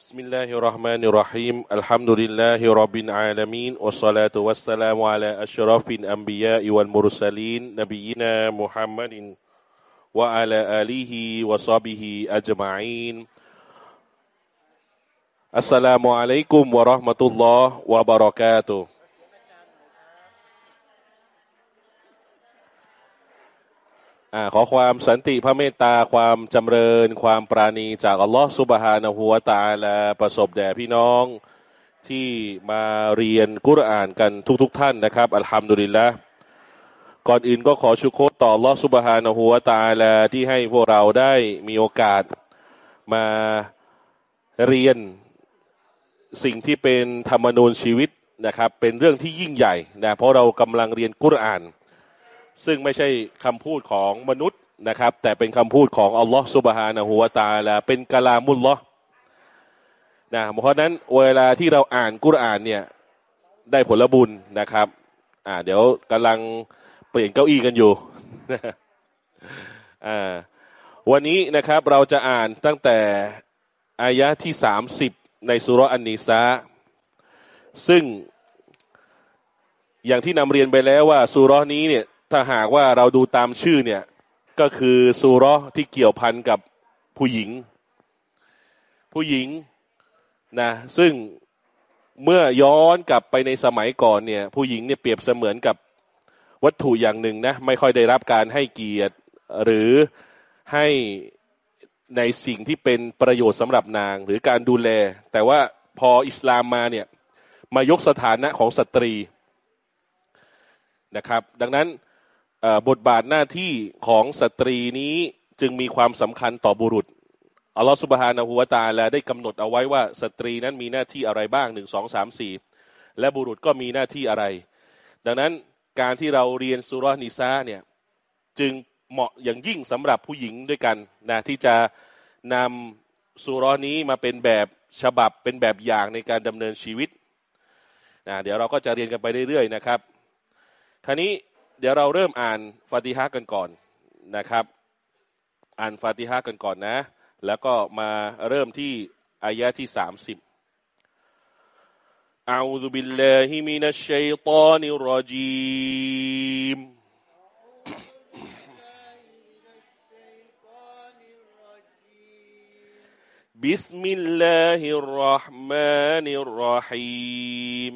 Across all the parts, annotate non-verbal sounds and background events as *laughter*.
بسم الله الرحمن الرحيم الحمد لله رب العالمين والصلاة والسلام على أشرف الأنبياء والمرسلين نبينا محمد وعلى آله وصحبه أجمعين السلام عليكم ورحمة الله وبركاته อ่าขอความสันติพระเมตตาความจำเริญ ความปราณีจากอัลลอฮฺสุบฮานะฮูวตาและประสบแด่พี่น้องที่มาเรียนกุรอานกันทุกๆทท่านนะครับ อัลฮัมดุลิลละก่อนอื่นก็ขอชุโคต่ออัลลอฮฺสุบฮานะฮูวตาและที่ให้พวกเราได้มีโอกาสมาเรียนสิ่งที่เป็นธรรมนูญชีวิตนะครับ เป็นเรื่องที่ยิ่งใหญ่นะเพราะเรากำลังเรียนกุรอาน ซึ่งไม่ใช่คำพูดของมนุษย์นะครับ แต่เป็นคำพูดของอัลลอฮฺสุบฮานะฮูวาตาละเป็นกลามุลลอฮ์นะเพราะนั้นเวลาที่เราอ่านกุรอานเนี่ยได้ผลบุญนะครับ อ่า เดี๋ยวกำลังเปลี่ยนเก้าอี้กันอยู่อ่าวันนี้นะครับเราจะอ่านตั้งแต่อายะที่สามสิบในสุรอันนิซาซึ่งอย่างที่นำเรียนไปแล้วว่าสุรนี้เนี่ย ถ้าหากว่าเราดูตามชื่อเนี่ย ก็คือซูรอที่เกี่ยวพันกับผู้หญิง ผู้หญิงนะซึ่งเมื่อย้อนกลับไปในสมัยก่อนเนี่ย ผู้หญิงเนี่ยเปรียบเสมือนกับวัตถุอย่างหนึ่งนะ ไม่ค่อยได้รับการให้เกียรติหรือให้ในสิ่งที่เป็นประโยชน์สำหรับนางหรือการดูแล แต่ว่าพออิสลามมาเนี่ย มายกสถานะของสตรีนะครับ ดังนั้น บทบาทหน้าที่ของสตรีนี้จึงมีความสำคัญต่อบุรุษอัลลอฮฺสุบฮานะฮูวาตาและได้กำหนดเอาไว้ว่าสตรีนั้นมีหน้าที่อะไรบ้างหนึ่งสองสามสี่และบุรุษก็มีหน้าที่อะไร ดังนั้นการที่เราเรียนสุรนิซาเนี่ยจึงเหมาะอย่างยิ่งสำหรับผู้หญิงด้วยกันนะที่จะนำสุรนี้มาเป็นแบบฉบับเป็นแบบอย่างในการดำเนินชีวิตนะเดี๋ยวเราก็จะเรียนกันไปเรื่อยๆนะครับ คราวนี้ เดี๋ยวเราเริ่มอ่านฟาติฮะกันก่อนนะครับ อ่านฟาติฮะกันก่อนนะ แล้วก็มาเริ่มที่อายะที่สามสิบ أعوذ بالله من الشيطان الرجيم بسم الله الرحمن الرحيم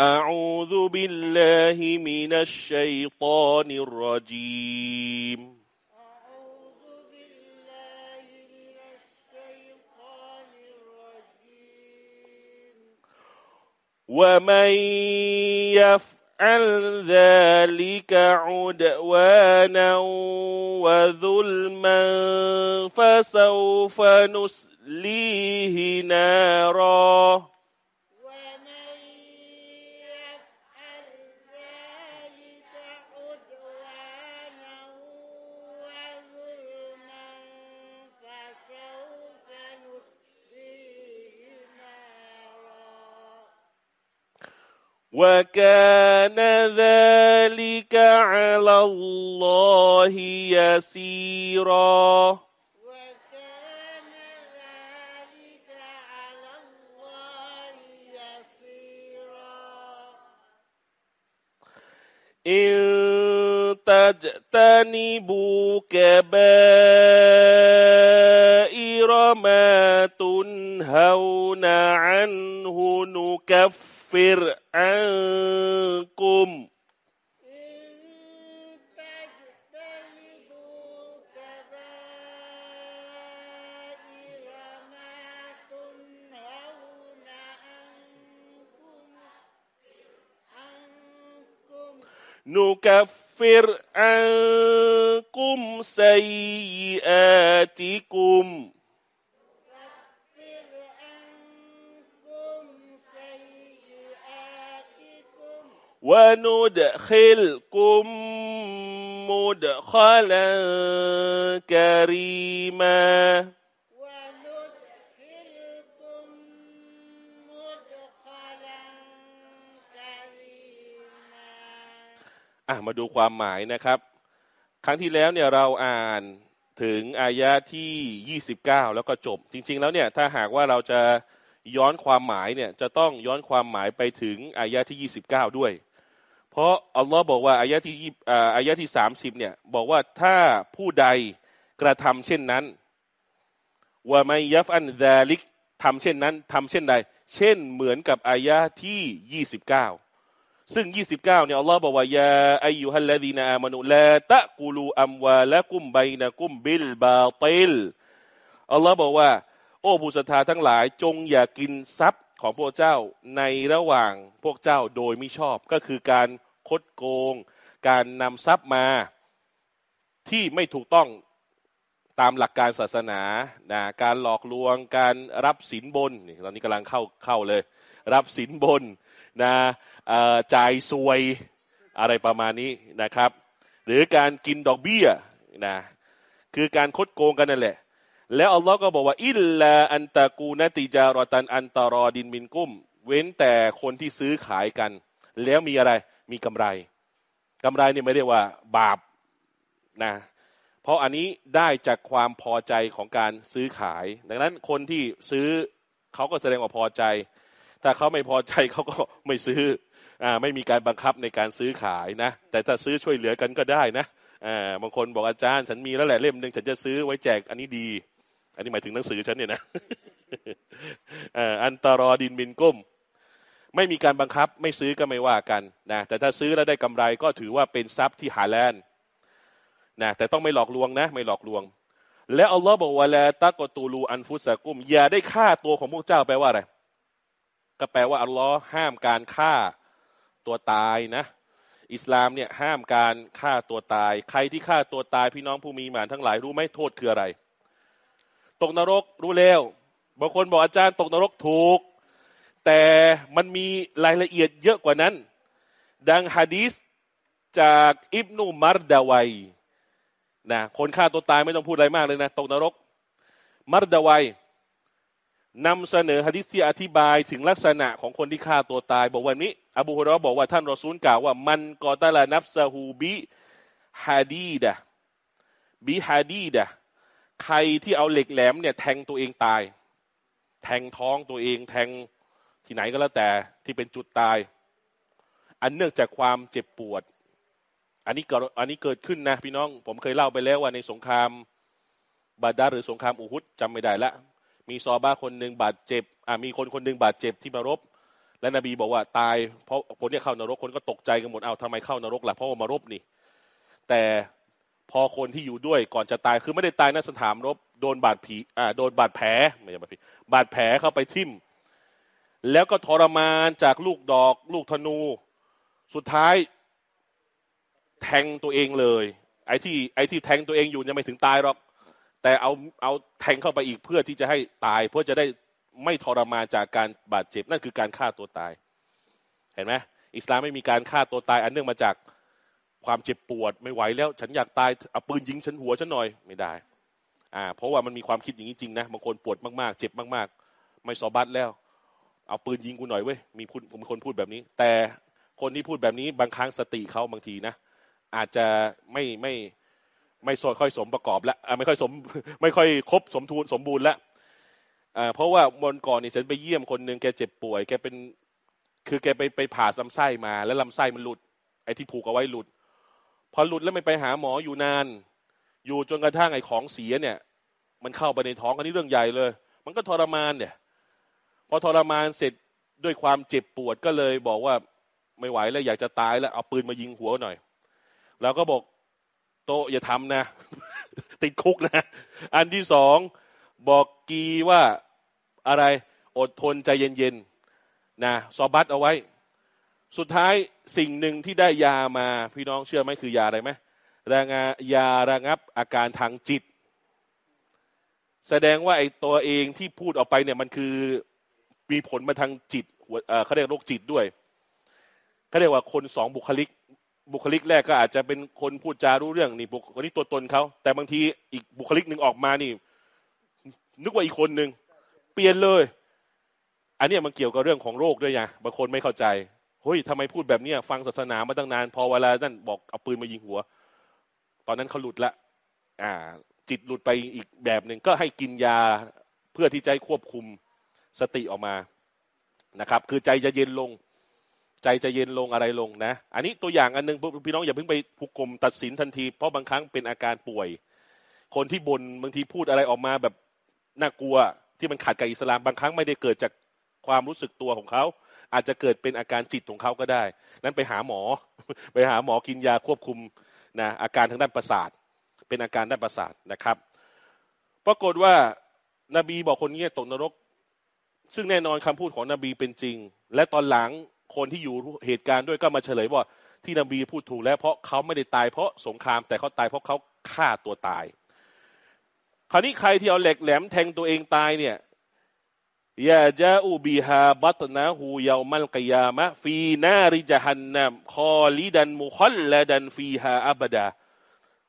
أعوذ بالله من الشيطان الرجيم. أعوذ بالله من الشيطان الرجيم. ومن يفعل ذلك عدوانا وظلما فسوف نسليه نارا. وكان ذلك على الله يسيرا. وكان ذلك على الله يسيرا. إن تجتنبوا كبائر ما تنهون عنه نكفر. يكفر عنكم سيئاتكم. وندخلكم مدخلا كريما. อะมาดูความหมายนะครับ ครั้งที่แล้วเนี่ยเราอ่านถึงอายะที่ 29 แล้วก็จบ จริง ๆ แล้วเนี่ยถ้าหากว่าเราจะย้อนความหมายเนี่ยจะต้องย้อนความหมายไปถึงอายะที่ 29 ด้วย เพราะอัลลอฮ์บอกว่าอายะที่ยี่อายะที่ 30เนี่ยบอกว่าถ้าผู้ใดกระทำเช่นนั้นว่าไม่ยัฟอันดาลิกทำเช่นนั้นทำเช่นใด เช่นเหมือนกับอายะที่ 29 ซึ่ง 29เนี่ยอัลลอฮ์บอกว่ายาอายุฮัลลดีนาอามานุลาตะกูลูอัมวาละกุมไบนะกุมบิลบาติลอัลลอฮ์บอกว่า โอ้ผู้ศรัทธาทั้งหลายจงอย่ากินทรัพย์ของพวกเจ้าในระหว่างพวกเจ้าโดยไม่ชอบก็คือการคดโกง การนำทรัพย์มาที่ไม่ถูกต้องตามหลักการศาสนานะการหลอกลวง การรับสินบนนี่ตอนนี้กำลังเข้าเข้าเลย รับสินบนนะ จ่ายสวยอะไรประมาณนี้นะครับ หรือการกินดอกเบี้ยนะคือการคดโกงกันนั่นแหละ แล้วอัลลอฮ์ก็บอกว่า อิลลาอันตะกูนติจารอตันอันตารอดินมินกุ้ม เว้นแต่คนที่ซื้อขายกัน แล้วมีอะไรมีกำไรกำไรนี่ไม่เรียกว่าบาปนะเพราะอันนี้ได้จากความพอใจของการซื้อขาย ดังนั้นคนที่ซื้อเขาก็แสดงว่าพอใจ ถ้าเขาไม่พอใจเขาก็ไม่ซื้อ ไม่มีการบังคับในการซื้อขายนะ แต่ถ้าซื้อช่วยเหลือกันก็ได้นะอบางคนบอกอาจารย์ ฉันมีแล้วแหละเล่มหนึ่งฉันจะซื้อไว้แจกอันนี้ดี อันนี้หมายถึงหนังสือฉันเนี่ยนะอันตรอดินบินก้มไม่มีการบังคับไม่ซื้อก็ไม่ว่ากันนะแต่ถ้าซื้อแล้วได้กำไรก็ถือว่าเป็นทรัพย์ที่หาแลนนะแต่ต้องไม่หลอกลวงนะ ไม่หลอกลวง แล้วอัลลอฮ์บอกว่าละตะกตูลูอันฟุสกุมอย่าได้ฆ่าตัวของพวกเจ้าแปลว่าอะไรก็แปลว่าอัลลอฮ์ห้ามการฆ่า ตัวตายนะอิสลามเนี่ยห้ามการฆ่าตัวตาย ใครที่ฆ่าตัวตายพี่น้องผู้มีหมานทั้งหลายรู้ไหมโทษคืออะไร ตกนรกรู้แล้วบางคนบอกอาจารย์ตกนรกถูก แต่มันมีรายละเอียดเยอะกว่านั้น ดังฮะดีษจากอิบนุมารดาวัยนะคนฆ่าตัวตายไม่ต้องพูดอะไรมากเลยนะ ตกนรกมารดาวัย นำเสนอฮะดิษที่อธิบายถึงลักษณะของคนที่ฆ่าตัวตาย บอกวันนี้ อบูฮุรอบอกว่าท่านรอซูลกล่าวว่า มันกอตาลานับซาฮูบิฮาดีดะบิฮาดีดะใครที่เอาเหล็กแหลมเนี่ยแทงตัวเองตาย แทงท้องตัวเองแทงที่ไหนก็แล้วแต่ที่เป็นจุดตาย อันเนื่องจากความเจ็บปวด อันนี้ก็อันนี้เกิดขึ้นนะพี่น้อง ผมเคยเล่าไปแล้วว่าในสงครามบาดาหรือสงครามอูฮุดจำไม่ได้ละ มีซอบ้าคนหนึ่งบาดเจ็บอ่ามีคนคนหนึ่งบาดเจ็บที่มารบ และนบีบอกว่าตายเพราะคนที่เข้านรกคนก็ตกใจกันหมดเอาทำไมเข้านรกล่ะเพราะว่ามารบนี่ แต่พอคนที่อยู่ด้วยก่อนจะตายคือไม่ได้ตายในสถานรบโดนบาดผีอ่าโดนบาดแผลไม่ใช่บาดผีบาดแผลเข้าไปทิ่ม แล้วก็ทรมานจากลูกดอก ลูกธนู สุดท้าย แทงตัวเองเลย ไอ้ที่ไอ้ที่แทงตัวเองอยู่ยังไม่ถึงตายหรอก แต่เอาเอาแทงเข้าไปอีกเพื่อที่จะให้ตาย เพื่อจะได้ไม่ทรมานจากการบาดเจ็บนั่นคือการฆ่าตัวตาย เห็นไหมอิสลามไม่มีการฆ่าตัวตาย อันเนื่องมาจากความเจ็บปวดไม่ไหวแล้ว ฉันอยากตายเอาปืนยิงฉันหัวฉันหน่อยไม่ได้อ่าเพราะว่ามันมีความคิดอย่างนี้จริงนะบางคนปวดมากๆ เจ็บมากๆ ไม่สอบัตแล้ว เอาปืนยิงกูหน่อยเว้ยมีพูดมีคนพูดแบบนี้ แต่คนที่พูดแบบนี้บางครั้งสติเขาบางทีนะอาจจะไม่ไม่ไไม่ค่อยสมประกอบแล้วไม่ค่อยสมไม่ค่อยครบสมทูลสมบูรณ์แล้วอ่าเพราะว่าวันก่อนนี่ฉันไปเยี่ยมคนหนึ่งแกเจ็บป่วยแกเป็นคือแกไปไปผ่าลำไส้มา แล้วลำไส้มันหลุด ไอ้ที่ผูกเอาไว้หลุด พอหลุดแล้วไม่ไปหาหมออยู่นาน อยู่จนกระทั่งไอ้ของเสียเนี่ย มันเข้าไปในท้องอันนี้เรื่องใหญ่เลย มันก็ทรมานเนี่ย พอทรมานเสร็จด้วยความเจ็บปวดก็เลยบอกว่าไม่ไหวแล้วอยากจะตายแล้วเอาปืนมายิงหัวหน่อย แล้วก็บอก โตอย่าทำนะ ติดคุกนะ อันที่สองบอกกีว่าอะไรอดทนใจเย็นๆนะซอบัตเอาไว้ สุดท้ายสิ่งหนึ่งที่ได้ยามาพี่น้องเชื่อไหมคือยาอะไรไหมระงายาระงับอาการทางจิต แสดงว่าไอ้ตัวเองที่พูดออกไปเนี่ยมันคือมีผลมาทางจิตเขาเรียกโรคจิตด้วยเขาเรียกว่าคนสองบุคลิก บุคลิกแรกก็อาจจะเป็นคนพูดจารู้เรื่องนี่บุคลิกตัวตนเขาแต่บางทีอีกบุคลิกหนึ่งออกมานี่ นึกว่าอีกคนหนึ่งเปลี่ยนเลย อันนี้มันเกี่ยวกับเรื่องของโรคด้วยไงบางคนไม่เข้าใจเฮ้ยทำไมพูดแบบเนี้ยฟังศาสนามาตั้งนาน พอเวลานั่นบอกเอาปืนมายิงหัว ตอนนั้นเขาหลุดละอ่า จิตหลุดไปอีกแบบหนึ่งก็ให้กินยาเพื่อที่จะควบคุมสติออกมานะครับ คือใจจะเย็นลง ใจจะเย็นลงอะไรลงนะ อันนี้ตัวอย่างอันนึงพี่น้องอย่าเพิ่งไปผูกกลมตัดสินทันที เพราะบางครั้งเป็นอาการป่วย คนที่บนบางทีพูดอะไรออกมาแบบน่ากลัวที่มันขัดกับอิสลามบางครั้งไม่ได้เกิดจากความรู้สึกตัวของเขา อาจจะเกิดเป็นอาการจิตของเขาก็ได้ นั้นไปหาหมอ ไปหาหมอกินยาควบคุมนะอาการทางด้านประสาท เป็นอาการด้านประสาทนะครับ ปรากฏว่านบีบอกคนนี้ตกนรก ซึ่งแน่นอนคำพูดของนบีเป็นจริง และตอนหลัง คนที่อยู่เหตุการณ์ด้วยก็มาเฉลยว่าที่นบีพูดถูกแล้ว เพราะเขาไม่ได้ตายเพราะสงครามแต่เขาตายเพราะเขาฆ่าตัวตาย คราวนี้ใครที่เอาเหล็กแหลมแทงตัวเองตายเนี่ยยาจาอูบิฮาบัตนะฮูยามัลกิยามะฟีนาริจฮันนัมคอลิดันมุคอลละดันฟีฮาอับดา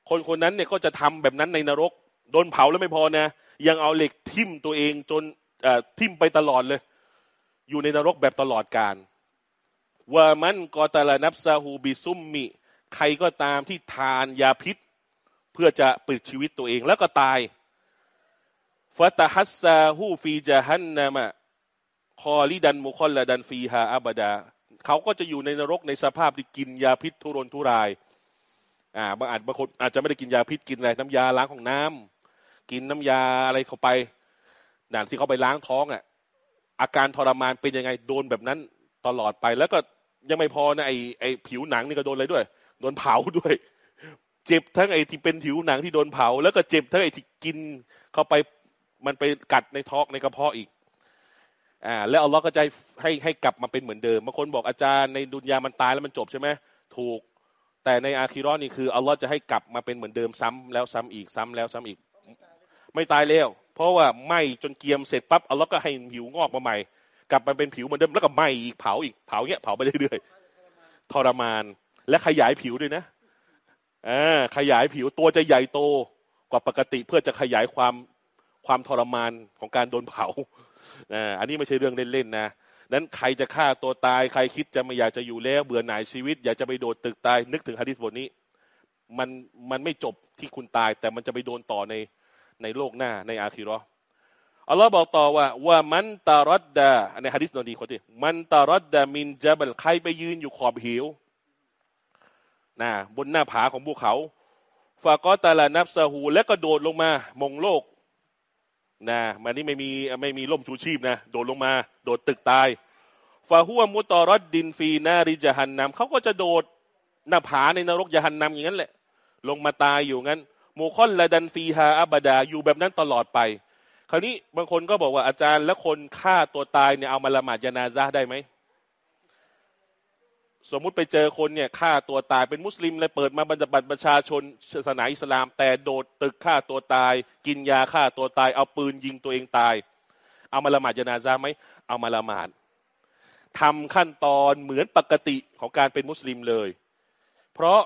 คนคนนั้นเนี่ยก็จะทำแบบนั้นในนรก โดนเผาแล้วไม่พอนะ ยังเอาเหล็กทิ่มตัวเองจนทิ่มไปตลอดเลย อยู่ในนรกแบบตลอดการ ว่ามันกอตาลนับซาฮูบิซุมมิ ใครก็ตามที่ทานยาพิษ เพื่อจะปิดชีวิตตัวเองแล้วก็ตายฟาตาฮัสซาฮูฟีจาฮันนามะคอลิดันมุคอลลดันฟีฮาอับดา เขาก็จะอยู่ในนรกในสภาพที่กินยาพิษทุรนทุรายอ่าบางอาจบางคนอาจจะไม่ได้กินยาพิษกินอะไรน้ำยาล้างของน้ำกินน้ำยาอะไรเข้าไปนะที่เขาไปล้างท้องอะอาการทรมานเป็นยังไงโดนแบบนั้นตลอดไปแล้วก็ ยังไม่พอนะไอไอผิวหนังนี่ก็โดนอะไรด้วย โดนเผาด้วย เจ็บทั้งไอที่เป็นผิวหนังที่โดนเผา แล้วก็เจ็บทั้งไอที่กินเข้าไปมันไปกัดในท้องในกระเพาะอีกอ่าแล้วอัลลอฮ์ก็จะให้ให้กลับมาเป็นเหมือนเดิมบางคนบอกอาจารย์ในดุนยามันตายแล้วมันจบใช่ไหมถูก แต่ในอาคีรอนนี่คืออัลลอฮ์จะให้กลับมาเป็นเหมือนเดิมซ้ำแล้วซ้ำอีกซ้ำแล้วซ้ำอีก ไม่ตายแล้ว เพราะว่าไหมจนเกียมเสร็จปั๊บอัลลอฮ์ก็ให้ผิวงอกมาใหม่ กลับมาเป็นผิวเหมือนเดิมแล้วก็ไหมอีกเผาอีกเผาเงี้ยเผาไปเรื่อยๆทรมานและขยายผิวด้วยนะอ่าขยายผิวตัวจะใหญ่โตกว่าปกติเพื่อจะขยายความความทรมานของการโดนเผาอ่าอันนี้ไม่ใช่เรื่องเล่นๆนะนั้นใครจะฆ่าตัวตายใครคิดจะไม่อยากจะอยู่แล้วเบื่อหน่ายชีวิต อยากจะไปโดดตึกตายนึกถึงฮะดิษบทนี้ มันมันไม่จบที่คุณตาย แต่มันจะไปโดนต่อในในโลกหน้าในอาคิรอ อัลลอฮ์บอกต่อว่าว่ามันตารัดดาในฮะดิษนดีคนที่มันตารัดดามินจับลใครไปยืนอยู่ขอบเหวนะบนหน้าผาของภูเขาฟากอตาลานับซาหูและก็โดดลงมามงโลกนะมันนี่ไม่มีไม่มีล่มชูชีพนะโดดลงมา โดดตึกตายฟาหัวมุตอรดดินฟีนาริจหันนำเขาก็จะโดดหน้าผาในนรกยหันนำอย่างนั้นแหละ ลงมาตายอยู่งั้นมูคอนละดันฟีฮาอับดาอยู่แบบนั้นตลอดไป คราวนี้บางคนก็บอกว่าอาจารย์แล้วคนฆ่าตัวตายเนี่ยเอามาละหมาดยานาซาได้ไหมสมมุติไปเจอคนเนี่ยฆ่าตัวตายเป็นมุสลิมเลยเปิดมาบรรดบัตรประชาชนศาสนาอิสลาม แต่โดดตึกฆ่าตัวตาย กินยาฆ่าตัวตาย เอาปืนยิงตัวเองตาย เอามาละหมาดยานาซาไหมเอามาละหมาดทำขั้นตอนเหมือนปกติของการเป็นมุสลิมเลย เพราะ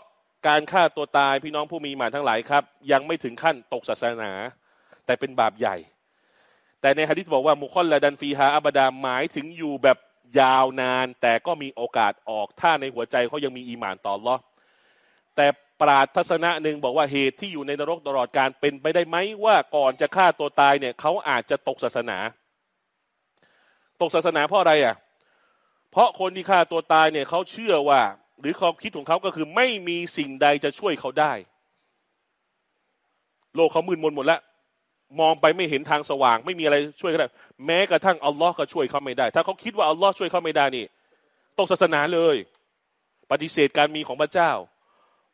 การฆ่าตัวตายพี่น้องผู้มีหมาทั้งหลายครับ ยังไม่ถึงขั้นตกศาสนา แต่เป็นบาปใหญ่ แต่ในฮะดิษบอกว่ามุคอลละดันฟีฮาอับดาหมายถึงอยู่แบบยาวนาน แต่ก็มีโอกาสออกถ้าในหัวใจเขายังมีอีหมานต่อรอแต่ปราดทัศนะหนึ่งบอกว่าเหตุที่อยู่ในนรกตลอดการเป็นไปได้ไหมว่าก่อนจะฆ่าตัวตายเนี่ยเขาอาจจะตกศาสนา ตกศาสนาเพราะอะไรอะ เพราะคนที่ฆ่าตัวตายเนี่ยเขาเชื่อว่า หรือความคิดของเขาก็คือไม่มีสิ่งใดจะช่วยเขาได้ โลกเขามืดมนหมดแล้ว มองไปไม่เห็นทางสว่าง ไม่มีอะไรช่วยเขาได้แม้กระทั่งอัลลอฮ์ก็ช่วยเขาไม่ได้ ถ้าเขาคิดว่าอัลลอฮ์ช่วยเขาไม่ได้นี่ตกศาสนาเลย ปฏิเสธการมีของพระเจ้า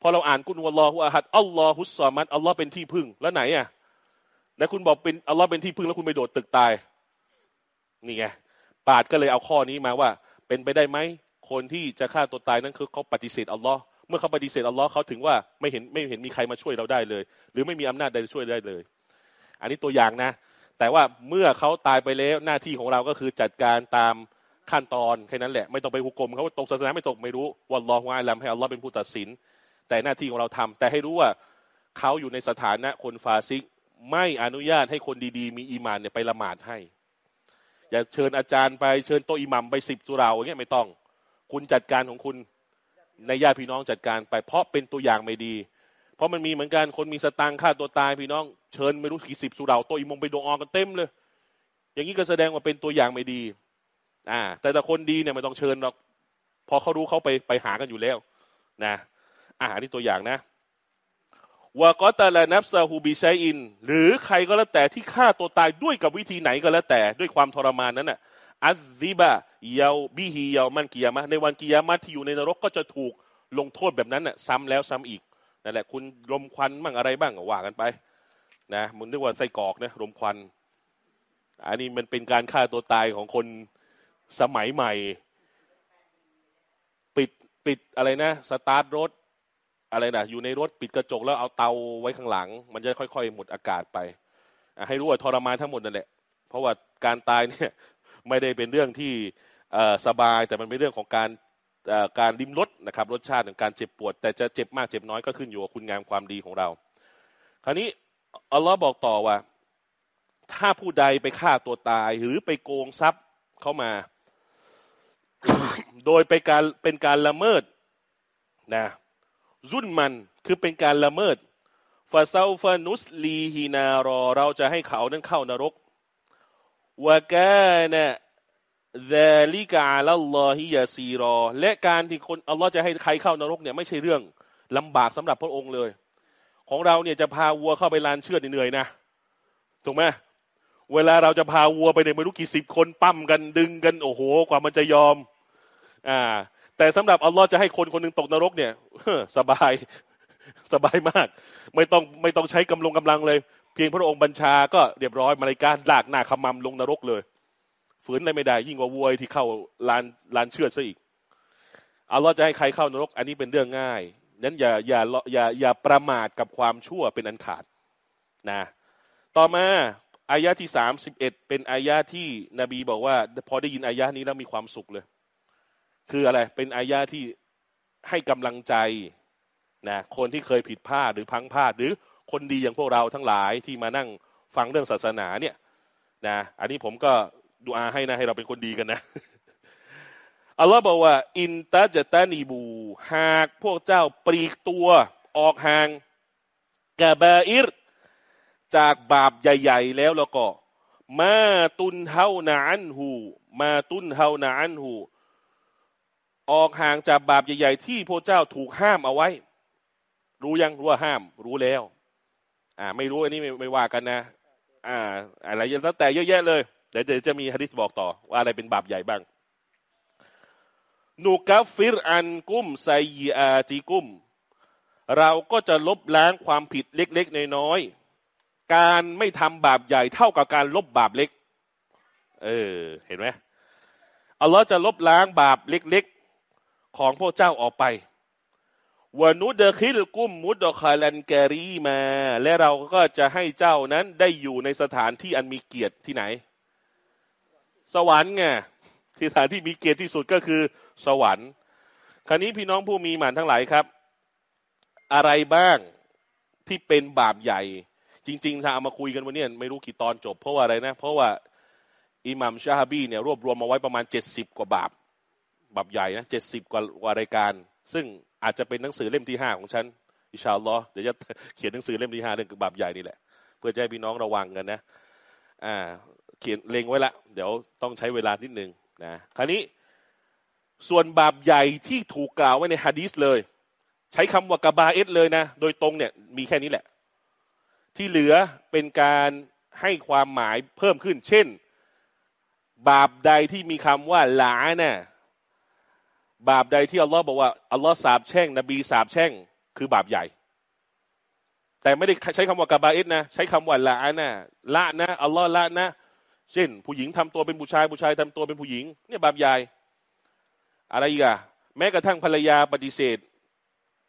พอเราอ่านกุนวัลลอฮุอะฮัดอัลลอฮุสซามัดอัลลอฮ์เป็นที่พึ่งแล้วไหนอะแล้วคุณบอกเป็นอัลลอฮ์เป็นที่พึ่งแล้วคุณไปโดดตึกตายนี่ไงปาดก็เลยเอาข้อนี้มาว่า เป็นไปได้ไหมคนที่จะฆ่าตัวตายนั่นคือเขาปฏิเสธอัลลอฮ์เมื่อเขาปฏิเสธอัลลอฮ์เขาถึงว่าไม่เห็นไม่เห็นมีใครมาช่วยเราได้เลย หรือไม่มีอำนาจใดช่วยได้เลย อันนี้ตัวอย่างนะ แต่ว่าเมื่อเขาตายไปแล้วหน้าที่ของเราก็คือจัดการตามขั้นตอนแค่นั้นแหละ ไม่ต้องไปหุกกลมเขาตกศาสนาไม่ตกไม่รู้วันรอฮวาลัมให้อัลลอฮ์เป็นผู้ตัดสิน แต่หน้าที่ของเราทำแต่ให้รู้ว่าเขาอยู่ในสถานะคนฟาซิก ไม่อนุญาตให้คนดีๆ มีอีมานเนี่ยไปละหมาดให้ อย่าเชิญอาจารย์ไปเชิญโตอิหมัมไปสิบสุราอย่างเงี้ยไม่ต้อง คุณจัดการของคุณในญาติพี่น้องจัดการไปเพราะเป็นตัวอย่างไม่ดี เพราะมันมีเหมือนกันคนมีสตังค่าตัวตายพี่น้องเชิญไม่รู้กี่สิบสุราโตอิมงไปดงออกันเต็มเลย อย่างนี้ก็แสดงว่าเป็นตัวอย่างไม่ดี อ่า แต่แต่คนดีเนี่ยไม่ต้องเชิญหรอกพอเขารู้เขาไปไปหากันอยู่แล้ว นะอ่านี่ตัวอย่างนะวากอตาลานับซาฮูบิชัยอิน หรือใครก็แล้วแต่ที่ฆ่าตัวตายด้วยกับวิธีไหนก็แล้วแต่ด้วยความทรมานนั้นน่ะอัซซิบะเยาบิฮีเยามันกิยามะในวันกิยามะที่อยู่ในนรกก็จะถูกลงโทษแบบนั้นน่ะซ้ำแล้วซ้ำอีก นั่นแหละคุณลมควันบ้างอะไรบ้างว่ากันไปนะมึงนึกว่าไส้กรอกนะลมควันอันนี้มันเป็นการฆ่าตัวตายของคนสมัยใหม่ ปิดปิดอะไรนะ สตาร์ทรถอะไรนะอยู่ในรถปิดกระจกแล้วเอาเตาไว้ข้างหลัง มันจะค่อย ๆ หมดอากาศไปให้รู้ว่าทรมานทั้งหมดนั่นแหละ เพราะว่าการตายเนี่ยไม่ได้เป็นเรื่องที่สบายแต่มันเป็นเรื่องของการ การริมรสนะครับรสชาติของการเจ็บปวด แต่จะเจ็บมากเจ็บน้อยก็ขึ้นอยู่กับคุณงามความดีของเรา คราวนี้อัลลอฮ์บอกต่อว่า ถ้าผู้ใดไปฆ่าตัวตาย หรือไปโกงทรัพย์เข้ามา โดยไปการเป็นการละเมิดนะรุ่นมันคือเป็นการละเมิดฟาซาฟานุสลีฮีนารอ เราจะให้เขานั้นเข้านรกวะกานะ ซาลิกาลัลลอฮิยาซีรอ และการที่คนอัลลอฮ์จะให้ใครเข้านรกเนี่ยไม่ใช่เรื่องลำบากสำหรับพระองค์เลย ของเราเนี่ยจะพาวัวเข้าไปลานเชือดเหนื่อยนะถูกไหมเวลาเราจะพาวัวไปเนี่ยไม่รู้กี่สิบคนปั้มกันดึงกันโอ้โห กว่ามันจะยอม อ่า แต่สำหรับอัลลอฮ์จะให้คนคนหนึ่งตกนรกเนี่ยสบายสบายมาก ไม่ต้องไม่ต้องใช้กำลังกำลังเลย เพียงพระองค์บัญชาก็เรียบร้อยมาในการลากหน้าขมำลงนรกเลย ฝืนอะไรไม่ได้ ยิ่งกว่าวัวที่เข้าลานลานเชือดซะอีกอัลลอฮ์จะให้ใครเข้านรก อันนี้เป็นเรื่องง่ายนั้นอย่าอย่าอย่าอย่าประมาทกับความชั่วเป็นอันขาดนะต่อมาอายะที่สามสิบเอ็ดเป็นอายะที่นบีบอกว่า พอได้ยินอายะนี้แล้วมีความสุขเลย คืออะไรเป็นอายะที่ให้กำลังใจนะคนที่เคยผิดพลาดหรือพังพลาดหรือคนดีอย่างพวกเราทั้งหลายที่มานั่งฟังเรื่องศาสนาเนี่ยนะอันนี้ผมก็ ดูอาให้นะให้เราเป็นคนดีกันนะอัลลอฮ์บอกว่า อินตาจตานีบู หากพวกเจ้าปลีกตัวออกห่างกาบาอิรจากบาปใหญ่ ๆ แล้วแล้วก็ มาตุนเฮานาอันหูมาตุนเฮานาอันหูออกห่างจากบาปใหญ่ ๆ ที่พระเจ้าถูกห้ามเอาไว้ รู้ยังรู้ว่าห้าม รู้แล้ว อ่า ไม่รู้อันนี้ไม่ไม่ว่ากันนะ อ่า อะไรยังแต่เยอะแยะเลย เดี๋ยวจะมีฮะดิษบอกต่อ ว่าอะไรเป็นบาปใหญ่บ้างนูกัฟฟิรอันกุ้มไซยีอาติกุ้มเราก็จะลบล้างความผิดเล็กๆน้อยๆการไม่ทำบาปใหญ่เท่ากับการลบบาปเล็ก เออ เห็นไหมอัลลอฮ์จะลบล้างบาปเล็กๆ ของพวกเจ้าออกไปวนุดคิลกุมมุดคาลันแกรีมา และเราก็จะให้เจ้านั้นได้อยู่ในสถานที่อันมีเกียรติที่ไหน สวรรค์ไงที่สถานที่มีเกียรติที่สุดก็คือสวรรค์ คราวนี้พี่น้องผู้มีหมันทั้งหลายครับ อะไรบ้างที่เป็นบาปใหญ่ จริง ๆ ถ้าเอามาคุยกันวันนี้ไม่รู้กี่ตอนจบ เพราะว่าอะไรนะ เพราะว่าอิหมัมชาฮบีเนี่ยรวบรวมมาไว้ประมาณเจ็ดสิบกว่าบาปบาปใหญ่นะเจ็ดสิบกว่ากว่ารายการ ซึ่งอาจจะเป็นหนังสือเล่มที่ห้าของฉันอิชาอัลลอฮ์เดี๋ยวจะเขียนหนังสือเล่มที่ห้าเรื่องบาปใหญ่นี่แหละ เพื่อจะให้พี่น้องระวังกันนะ อ่า เขียนเล็งไว้ละ เดี๋ยวต้องใช้เวลานิดนึงนะคราวนี้ส่วนบาปใหญ่ที่ถูกกล่าวไว้ในฮะดีษเลย ใช้คำว่ากบาเอสเลยนะ โดยตรงเนี่ยมีแค่นี้แหละ ที่เหลือเป็นการให้ความหมายเพิ่มขึ้น เช่น บาปใดที่มีคำว่าหลานะ่ะบาปใดที่อัลลอฮ์บอกว่าอัลลอฮ์สาบแช่ง นบีสาบแช่ง คือบาปใหญ่ แต่ไม่ได้ใช้คำว่ากาบาเอสนะ ใช้คำว่าละนะละนะอัลลอฮ์ละนะ เช่น ผู้หญิงทำตัวเป็นผู้ชายผู้ชายทำตัวเป็นผู้หญิง เนี่ยบาปใหญ่อะไรอีกอะแม้กระทั่งภรรยาปฏิเสธ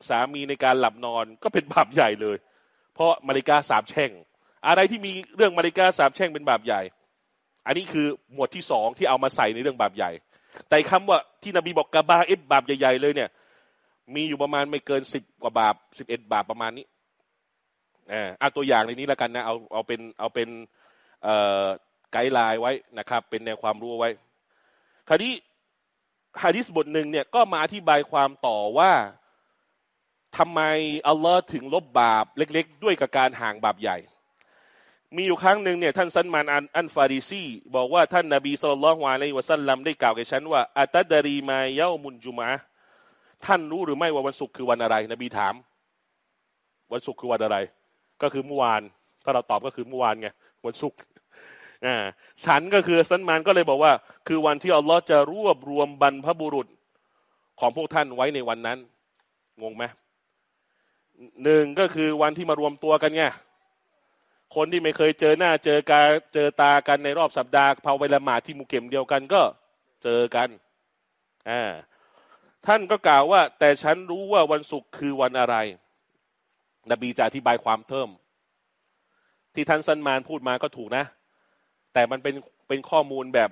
สามีในการหลับนอนก็เป็นบาปใหญ่เลย เพราะมาริกาสาบแช่ง อะไรที่มีเรื่องมาริกาสาบแช่งเป็นบาปใหญ่ อันนี้คือหมวดที่สองที่เอามาใส่ในเรื่องบาปใหญ่ แต่คำว่าที่นบีบอกกาบาเอฟบาปใหญ่ๆเลยเนี่ย มีอยู่ประมาณไม่เกินสิบกว่าบาปสิบเอ็ดบาปประมาณนี้อ่าเอาตัวอย่างในนี้แล้วกันนะเอาเอาเป็นเอาเป็นเอ่อ guideline ไว้นะครับ เป็นแนวความรู้ไว้ คราวนี้ฮะดิษบทหนึ่งเนี่ยก็มาอธิบายความต่อว่าทำไมอัลลอฮ์ถึงลบบาปเล็ก ๆ ด้วยกับการห่างบาปใหญ่ มีอยู่ครั้งหนึ่งเนี่ยท่านซัลมานอัลอัลฟาริซีบอกว่าท่านนาบี صلى الله عليه وسلم ได้กล่าวแก่ฉันว่า أتدري ما يوم الجمعة ท่านรู้หรือไม่ว่าวันศุกร์คือวันอะไร นบีถาม วันศุกร์คือวันอะไร ก็คือเมื่อวาน ถ้าเราตอบก็คือเมื่อวานไงวันศุกร์ อ่าฉันก็คือซันมานก็เลยบอกว่า คือวันที่อัลลอฮ์จะรวบรวมบรรพบุรุษของพวกท่านไว้ในวันนั้น งงไหมหนึ่งก็คือวันที่มารวมตัวกันไงคนที่ไม่เคยเจอหน้าเจอการเจอตากันในรอบสัปดาห์พาไปละหมาดที่มุเก็มเดียวกันก็เจอกันอ่าท่านก็กล่าวว่า แต่ฉันรู้ว่าวันศุกร์คือวันอะไร นบีจะอธิบายความเพิ่ม ที่ท่านสันมานพูดมาก็ถูกนะ แต่มันเป็นเป็นข้อมูลแบบ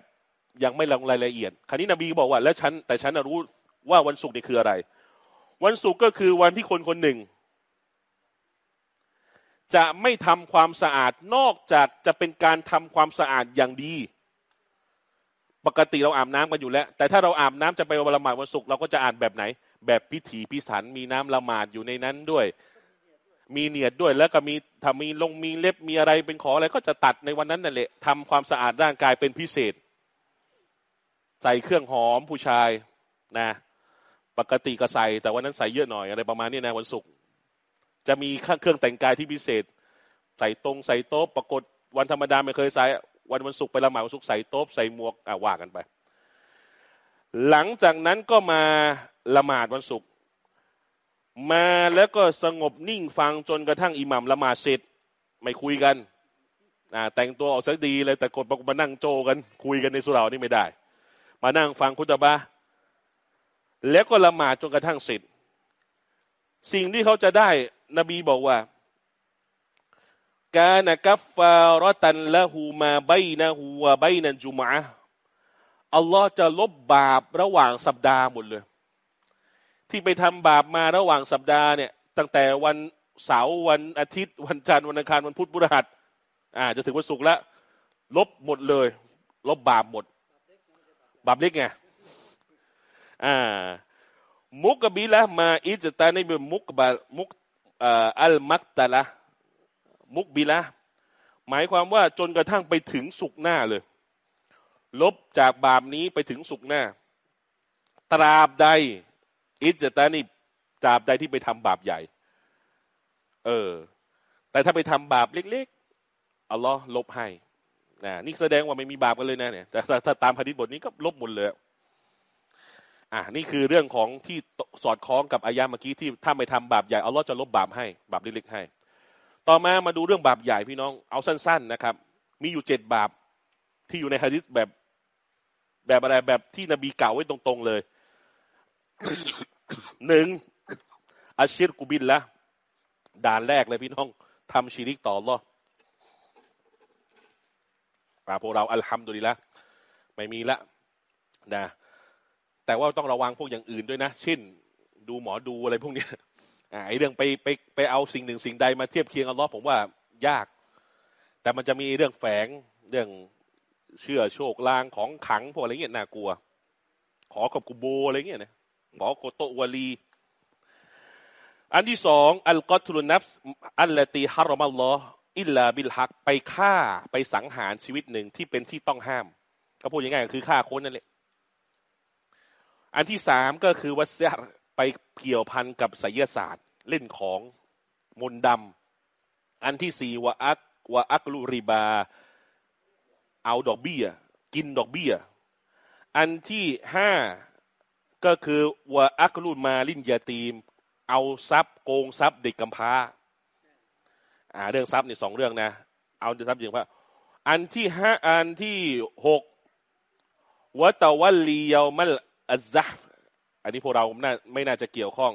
ยังไม่ลงรายละเอียด คราวนี้นบีบอกว่า แล้วฉันแต่ฉันรู้ว่าวันศุกร์นี่คืออะไร วันศุกร์ก็คือวันที่คนคนหนึ่ง จะไม่ทำความสะอาดนอกจากจะเป็นการทำความสะอาดอย่างดี ปกติเราอาบน้ำกันอยู่แล้ว แต่ถ้าเราอาบน้ำจะไปละหมาดวันศุกร์เราก็จะอาบแบบไหน แบบพิถีพิสันมีน้ำละหมาดอยู่ในนั้นด้วย มีเนียดด้วยแล้วก็มีถ้ามีลงมีเล็บมีอะไรเป็นขออะไรก็จะตัดในวันนั้นนั่นแหละทำความสะอาดร่างกายเป็นพิเศษ ใส่เครื่องหอมผู้ชายนะปกติก็ใส่ แต่วันนั้นใส่เยอะหน่อยอะไรประมาณนี้นะวันศุกร์จะมีเครื่องแต่งกายที่พิเศษ ใส่ตรงใส่โต๊ะปรากฏวันธรรมดาไม่เคยใส่ วันวันศุกร์ไปละหมาดวันศุกร์ใส่โต๊ะใส่หมวกอ่าว่ากันไป หลังจากนั้นก็มาละหมาดวันศุกร์ มาแล้วก็สงบนิ่งฟังจนกระทั่งอิหมัมละหมาดเสร็จ ไม่คุยกันแต่งตัวออกสักดีเลยแต่กดมานั่งโจกัน คุยกันในสุรานี่ไม่ได้ มานั่งฟังคุตบะแล้วก็ละหมาดจนกระทั่งเสร็จ สิ่งที่เขาจะได้ นบีบอกว่า กานกัฟฟารตันละหูมาใบนะหูวใบนันจุมะอัลลอฮ์จะลบบาประหว่างสัปดาห์หมดเลย ที่ไปทำบาปมาระหว่างสัปดาห์เนี่ย ตั้งแต่วันเสาร์วันอาทิตย์ วันจันทร์วันอังคารวันพุธพฤหัส อ่า จะถึงวันศุกร์แล้ว ลบหมดเลย ลบบาปหมด บาปเล็กไงอ่า มุกบิละมาอิจตาในเมุกบามุกอัลมักตะละมุกบิละหมายความว่าจนกระทั่งไปถึงสุกหน้าเลย ลบจากบาปนี้ไปถึงสุกหน้า ตราบใด อิจตานี่ตราบใดที่ไปทำบาปใหญ่ เออ แต่ถ้าไปทำบาปเล็กๆอัลลอฮ์ลบให้นะนี่แสดงว่าไม่มีบาปกันเลยนะเนี่ยแต่ถ้าตามฮะดิษบทนี้ก็ลบหมดเลยอะนี่คือเรื่องของที่สอดคล้องกับอายะเมื่อกี้ที่ถ้าไม่ทำบาปใหญ่อัลลอฮ์จะลบบาปให้ บาปเล็กๆให้ ต่อมามาดูเรื่องบาปใหญ่พี่น้องเอาสั้น ๆนะครับ มีอยู่เจ็ดบาปที่อยู่ในฮะดิษแบบ แบบอะไรแบบที่นบีกล่าวไว้ตรง ๆ เลย หนึ่งอาชิรกุบินละด่านแรกเลยพี่น้องทำชีริกต่อรอป่าพวกเราอัลฮัมดุลิละไม่มีละนะ แต่ว่าต้องระวังพวกอย่างอื่นด้วยนะเช่น ดูหมอดูอะไรพวกนี้ไอเรื่องไปไปไปเอาสิ่งหนึ่งสิ่งใดมาเทียบเคียงอัลลอฮ์ผมว่ายาก แต่มันจะมีเรื่องแฝงเรื่องเชื่อโชคลางของขังพวกอะไรเงี้ยน่ากลัว ขอกับกุโบอะไรเงี้ยนะ ขอโคโตวลี อันที่สองอัลกอตุลนัฟอัลลตีฮารอมัลลออิลลาบิลฮักไปฆ่าไปสังหารชีวิตหนึ่งที่เป็นที่ต้องห้าม ก็พูดง่ายๆคือฆ่าคนนั่นแหละอันที่สามก็คือวัสยไปเกี่ยวพันกับไสยศาสตร์ เล่นของมนต์ดำอันที่สี่วะอักวะอักลุริบา เอาดอกเบี้ย กินดอกเบี้ย อันที่ห้า ก็คือวะอักลุมาลินยาตีม เอาทรัพย์โกงทรัพย์เด็กกำพร้าอ่าเรื่องทรัพย์นี่สองเรื่องนะ เอาทรัพย์จริงว่าอันที่ห้าอันที่หกวะตะวัลลียามัลอัซซัฟอันนี้พวกเราไม่น่าไม่น่าจะเกี่ยวข้อง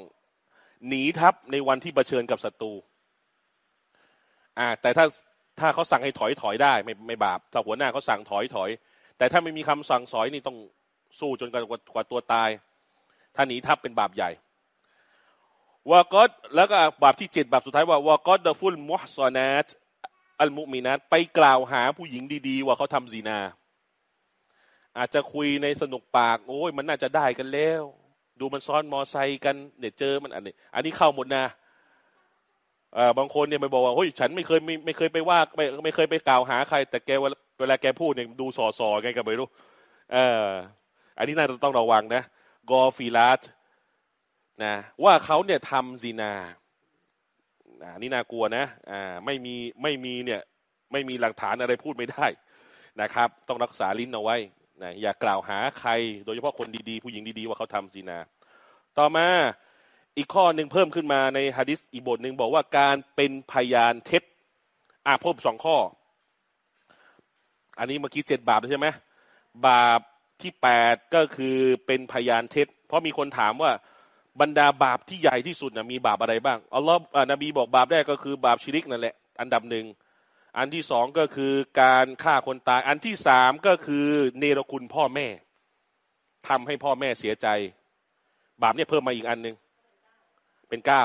หนีทัพในวันที่เผชิญกับศัตรูอ่าแต่ถ้าถ้าเขาสั่งให้ถอยถอยได้ไม่ไม่บาปถ้าหัวหน้าเขาสั่งถอยถอย แต่ถ้าไม่มีคำสั่งสอยนี่ต้องสู้จนกว่ากว่าตัวตาย ถ้าหนีทัพเป็นบาปใหญ่วากอดแล้วก็บาปที่เจ็ดบาปสุดท้ายว่าวากอดดฟุลมุฮซอนัตอัลมุมินัตไปกล่าวหาผู้หญิงดีๆ ว่าเขาทำซีนา อาจจะคุยในสนุกปาก โอ้ยมันน่าจะได้กันแล้ว ดูมันซ้อนมอไซค์กันเนี่ยเจอมันอันนี้ อันนี้เข้าหมดนะอ่าบางคนเนี่ยไปบอกว่าเฮ้ยฉันไม่เคยไม่ไม่เคยไปว่าไม่ไม่เคยไปกล่าวหาใคร แต่แกเวลาแกพูดเนี่ยดูสอสอไงกันไม่รู้เอออันนี้น่าจะต้องระวังนะ กอฟิลัสนะว่าเขาเนี่ยทำซีนาอ่านี่น่ากลัวนะอ่าไม่มีไม่มีเนี่ยไม่มีหลักฐานอะไรพูดไม่ได้นะครับ ต้องรักษาลิ้นเอาไว้นะอย่ากล่าวหาใคร โดยเฉพาะคนดีๆ ผู้หญิงดีๆ ว่าเขาทำซีนา ต่อมาอีกข้อหนึ่งเพิ่มขึ้นมาในฮะดิษอีกบทหนึ่งบอกว่าการเป็นพยานเท็จอ่าพิ่มสองข้อ อันนี้เมื่อกี้เจ็ดบาปใช่ไหมบาป ที่แปดก็คือเป็นพยานเท็จ เพราะมีคนถามว่าบรรดาบาปที่ใหญ่ที่สุดนะมีบาปอะไรบ้างอัลลอฮ์นบีบอกบาปแรกก็คือบาปชิริกนั่นแหละ อันดับหนึ่งอันที่สองก็คือการฆ่าคนตาย อันที่สามก็คือเนรคุณพ่อแม่ทำให้พ่อแม่เสียใจ บาปเนี่ยเพิ่มมาอีกอันหนึ่งเป็นเก้า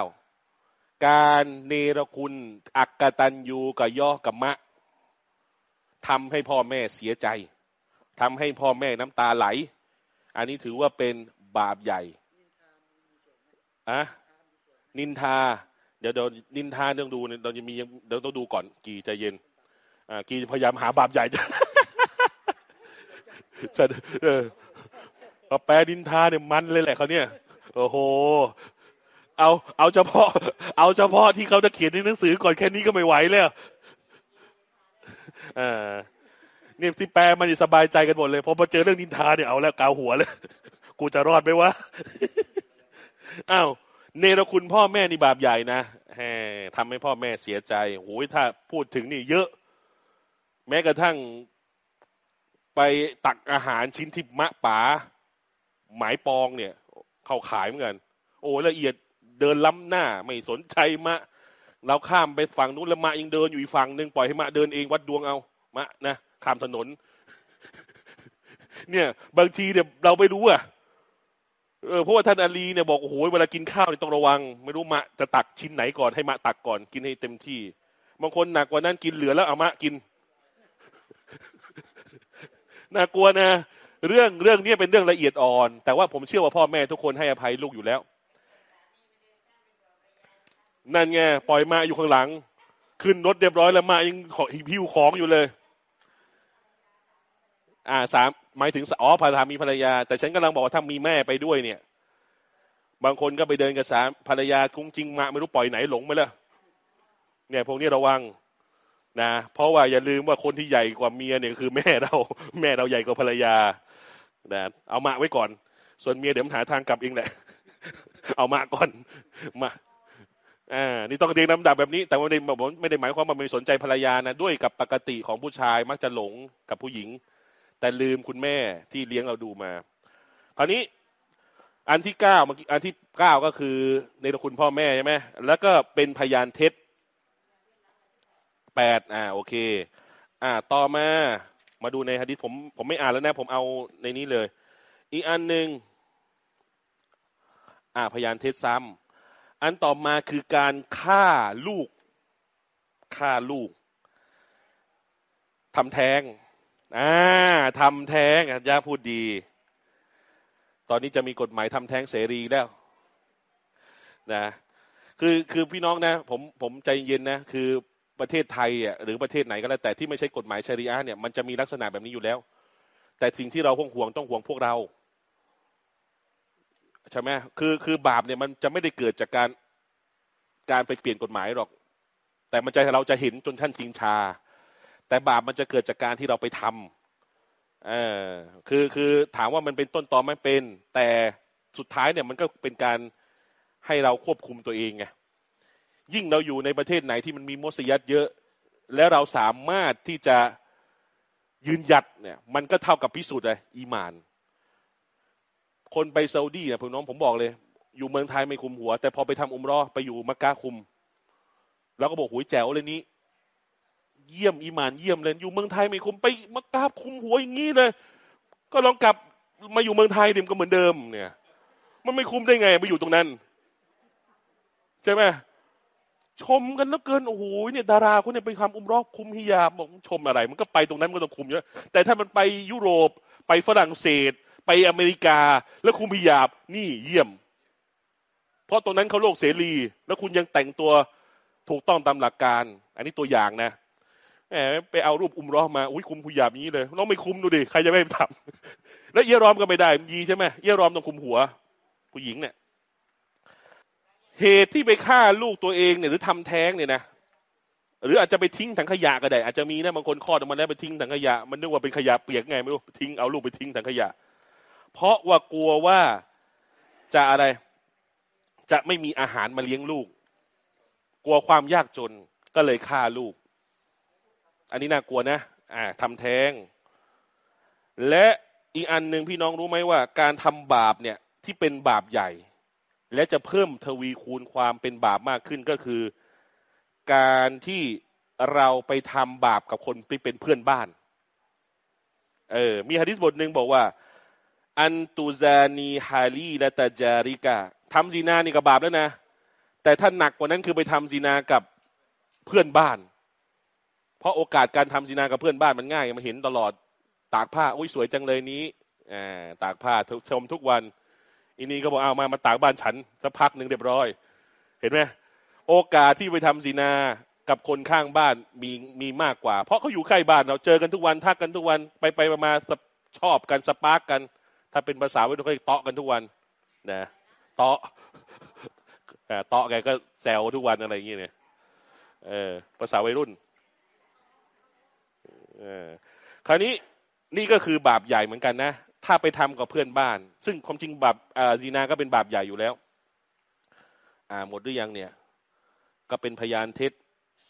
การเนรคุณอักตันยูกับย่อกับมะทำให้พ่อแม่เสียใจ ทำให้พ่อแม่น้ำตาไหล อันนี้ถือว่าเป็นบาปใหญ่อะนินทา เดี๋ยวเดี๋ยวนินทาต้องดูเราจะมีเดี๋ยวต้องดูก่อนกี่ใจเย็น อ่า กี่พยายามหาบาปใหญ่จะจะเออแปลนินทาเนี่ยมันเลยแหละเขาเนี่ย โอ้โห เอา เอาเฉพาะ เอาเฉพาะที่เขาจะเขียนในหนังสือก่อนแค่นี้ก็ไม่ไหวแล้วอ่า เนี่ยที่แปลมันสบายใจกันหมดเลยพอมาเจอเรื่องนินทาเนี่ยเอาแล้วกาวหัวเลย กูจะรอดไหมวะอ้าวเนรคุณพ่อแม่นี่บาปใหญ่นะแหมทำให้พ่อแม่เสียใจโอ้ยถ้าพูดถึงนี่เยอะ แม้กระทั่งไปตักอาหารชิ้นที่มะป๋าหมายปองเนี่ย เข้าขายเหมือนกัน โอ้ละเอียดเดินล้ำหน้า ไม่สนใจมะ เราข้ามไปฝั่งนู้นแล้วมะยังเดินอยู่อีกฝั่งหนึ่งปล่อยให้มะเดินเองวัดดวงเอามะนะ ข้ามถนน เนี่ย บางทีเนี่ยเราไม่รู้อะเออเพราะว่าท่านอาลีเนี่ยบอกโอ้โหเวลากินข้าวเนี่ยต้องระวัง ไม่รู้มะจะตักชิ้นไหนก่อนให้มะตักก่อนกินให้เต็มที่ บางคนหนักกว่านั้นกินเหลือแล้วเอามะกินน่ากลัวนะเรื่องเรื่องนี้เป็นเรื่องละเอียดอ่อน แต่ว่าผมเชื่อว่าพ่อแม่ทุกคนให้อภัยลูกอยู่แล้ว นั่นไงปล่อยมาอยู่ข้างหลัง ขึ้นรถเรียบร้อยแล้วมายังหิ้วของอยู่เลย อ่าสามหมายถึงอ๋อภรรยามีภรรยา แต่ฉันกำลังบอกว่าถ้ามีแม่ไปด้วยเนี่ย บางคนก็ไปเดินกับสามภรรยาคุ้งจริงมาไม่รู้ปล่อยไหนหลงไปแล้วเนี่ยพวกนี้ระวังนะเพราะว่าอย่าลืมว่าคนที่ใหญ่กว่าเมียเนี่ยคือแม่เรา แม่เราใหญ่กว่าภรรยานะเอามาไว้ก่อน ส่วนเมียเดี๋ยวหาทางกลับเองแหละ เอามาก่อนมาอ่านี่ต้องเรียงลำดับแบบนี้ แต่ไม่ได้ไม่ได้หมายความว่าไม่สนใจภรรยานะด้วยกับปกติของผู้ชายมักจะหลงกับผู้หญิง แต่ลืมคุณแม่ที่เลี้ยงเราดูมา คราวนี้อันที่เก้าเมื่อกี้อันที่เก้าก็คือในคุณพ่อแม่ใช่ไหมแล้วก็เป็นพยานเท็จแปดอ่าโอเค อ่าต่อมามาดูในฮะดิษผมผมไม่อ่านแล้วนะ ผมเอาในนี้เลย อีกอันหนึ่งอ่าพยานเท็จซ้ำอันต่อมาคือการฆ่าลูกฆ่าลูกทำแท้ง อ่าทำแท้งอาจาพูดดี ตอนนี้จะมีกฎหมายทำแท้งเสรีแล้วนะคือคือพี่น้องนะ ผมผมใจเย็นนะ คือประเทศไทยอะหรือประเทศไหนก็แล้วแต่ที่ไม่ใช่กฎหมายชริอะเนี่ยมันจะมีลักษณะแบบนี้อยู่แล้ว แต่สิ่งที่เราห่วงห่วงต้องห่วงพวกเราใช่ไหมคือคือบาปเนี่ยมันจะไม่ได้เกิดจากการการไปเปลี่ยนกฎหมายหรอก แต่มันจเราจะเห็นจนท่านจริงชา แต่บาปมันจะเกิดจากการที่เราไปทำเออคือคือถามว่ามันเป็นต้นตอไม่เป็น แต่สุดท้ายเนี่ยมันก็เป็นการให้เราควบคุมตัวเองไงยิ่งเราอยู่ในประเทศไหนที่มันมีมุสยิดเยอะ แล้วเราสามารถที่จะยืนหยัดเนี่ย มันก็เท่ากับพิสูจน์เลยอีมาน คนไปซาอุดีเนี่ยพี่น้องผมบอกเลย อยู่เมืองไทยไม่คุมหัว แต่พอไปทำอุมรอไปอยู่มักกะคุม แล้วก็บอกหุยแจ๋วเลยนี้ เยี่ยมอีมานเยี่ยมเลย อยู่เมืองไทยไม่คุมไปมักกะคุมหัวอย่างนี้เลย ก็ลองกลับมาอยู่เมืองไทยดิมก็เหมือนเดิม เนี่ย มันไม่คุมได้ไงมาอยู่ตรงนั้นใช่ไหมชมกันแล้วเกินโอ้โหเนี่ยดาราคนเนี่ยไปทำอุมรอกคุมฮิยาบบอกชมอะไร มันก็ไปตรงนั้นมันก็ต้องคุมเยอะแต่ถ้ามันไปยุโรป ไปฝรั่งเศส ไปอเมริกา แล้วคุมฮิยาบนี่เยี่ยม เพราะตรงนั้นเขาโลกเสรี แล้วคุณยังแต่งตัวถูกต้องตามหลักการ อันนี้ตัวอย่างนะ แหมไปเอารูปอุมร้อมาอุ้ยคุมฮิยาบนี้เลยลองไม่คุมดูดิใครจะไม่ทำแล้วเยรอมก็ไม่ได้ยีใช่ไหมเยรอมต้องคุมหัว ผู้หญิงเนี่ย เหตุที่ไปฆ่าลูกตัวเองเนี่ยหรือทำแท้งเนี่ยนะหรืออาจจะไปทิ้งถังขยะก็ได้ อาจจะมีนะบางคนคลอดออกมาแล้วไปทิ้งถังขยะมันนึกว่าเป็นขยะเปียกไงไม่รู้ทิ้งเอาลูกไปทิ้งถังขยะ เพราะว่ากลัวว่าจะอะไร จะไม่มีอาหารมาเลี้ยงลูก กลัวความยากจนก็เลยฆ่าลูก อันนี้น่ากลัวนะอ่าทำแท้ง และอีกอันหนึ่งพี่น้องรู้ไหมว่า การทำบาปเนี่ยที่เป็นบาปใหญ่ และจะเพิ่มทวีคูณความเป็นบาปมากขึ้นก็คือ การที่เราไปทำบาปกับคนที่เป็นเพื่อนบ้าน เออ มีฮะดิษบทหนึ่งบอกว่า อันตูซานีฮาลีและตาจาริกาทำซีนานี่ก็บาปแล้วนะ แต่ถ้าหนักกว่านั้นคือไปทำซีนากับเพื่อนบ้าน เพราะโอกาสการทำซีนากับเพื่อนบ้านมันง่ายมันเห็นตลอดตากผ้าอุ้ยสวยจังเลยนี้อตากผ้าชมทุกวันอีนี่ก็บอกเอามามาตากบ้านฉันสักพักหนึ่งเรียบร้อย เห็นไหมโอกาสที่ไปทำศีนากับคนข้างบ้านมีมีมากกว่า เพราะเขาอยู่ใกล้บ้านเราเจอกันทุกวันทักกันทุกวันไปไปมาชอบกันสปาร์กกัน ถ้าเป็นภาษาวัยรุ่นเขาเรียกเตาะกันทุกวันนะเตาะเตาะแกก็แซวทุกวันอะไรอย่างเงี้ยเนี่ยเออภาษาวัยรุ่น คราวนี้นี่ก็คือบาปใหญ่เหมือนกันนะ ถ้าไปทำกับเพื่อนบ้าน ซึ่งความจริงบาปจีนาก็เป็นบาปใหญ่อยู่แล้ว อ่าหมดหรือยังเนี่ย ก็เป็นพยานเท็จ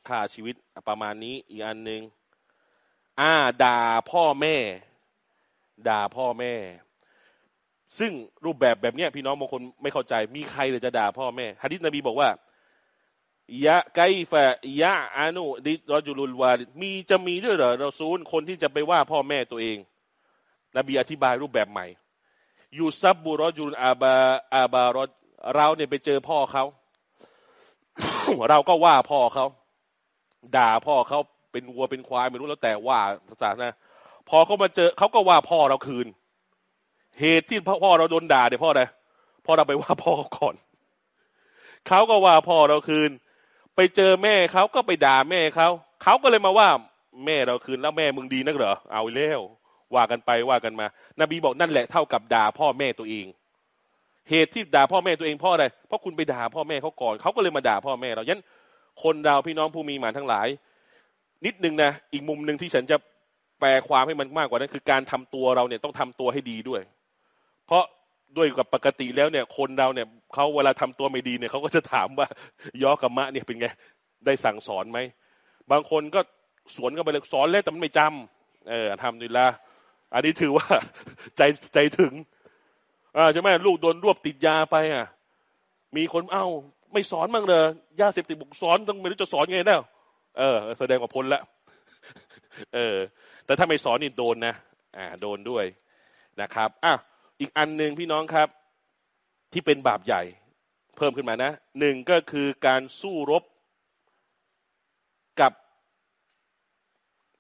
ฆ่าชีวิตประมาณนี้อีกอันหนึ่งอ่าด่าพ่อแม่ ด่าพ่อแม่ ซึ่งรูปแบบแบบนี้พี่น้องบางคนไม่เข้าใจ มีใครเลยจะด่าพ่อแม่ฮะดิษนบีบอกว่า ยะไกฟะยะอานุดิรจุลุลวามีจะมีด้วยเหรอเราซูลคนที่จะไปว่าพ่อแม่ตัวเอง นบีอธิบายรูปแบบใหม่ยูซับบุรจุนอาบาอาบารอเราเนี่ยไปเจอพ่อเขา เราก็ว่าพ่อเขาด่าพ่อเขาเป็นวัวเป็นควายไม่รู้แล้วแต่ว่าภาษานะพอเขามาเจอเขาก็ว่าพ่อเราคืน เหตุที่พ่อเราโดนด่าเนี่ยพ่ออะไรพ่อเราไปว่าพ่อเขาก่อนเขาก็ว่าพ่อเราคืน ไปเจอแม่เขาก็ไปด่าแม่เขาเขาก็เลยมาว่าแม่เราคืนแล้วแม่มึงดีนักเหรอเอาแล้วว่ากันไปว่ากันมา นบีบอกนั่นแหละเท่ากับด่าพ่อแม่ตัวเอง เหตุที่ด่าพ่อแม่ตัวเองเพราะอะไรเพราะคุณไปด่าพ่อแม่เขาก่อนเขาก็เลยมาด่าพ่อแม่เรายันคนเราพี่น้องผู้มีหมานทั้งหลาย นิดนึงนะอีกมุมหนึ่งที่ฉันจะแปลความให้มันมากกว่านั้น คือการทำตัวเราเนี่ยต้องทำตัวให้ดีด้วย เพราะ ด้วยกับปกติแล้วเนี่ย คนเราเนี่ยเขาเวลาทำตัวไม่ดีเนี่ยเขาก็จะถามว่ายอกับมะเนี่ยเป็นไงได้สั่งสอนไหมบางคนก็สวนกันไปเลยสอนแล้วแต่มันไม่จำเออทำดีละอันนี้ถือว่าใจใจถึงอ่าใช่ไหมลูกโดนรวบติดยาไปอะ มีคนเอ้า ไม่สอนมั่งเลยยาเสพติดบุกสอนต้องไม่รู้จะสอนไงแล้วเออ แสดงว่าพ้นละเออ แต่ถ้าไม่สอนนี่โดนนะอ่า โดนด้วยนะครับอะ อีกอันหนึ่งพี่น้องครับที่เป็นบาปใหญ่ เพิ่มขึ้นมานะหนึ่งก็คือการสู้รบกับ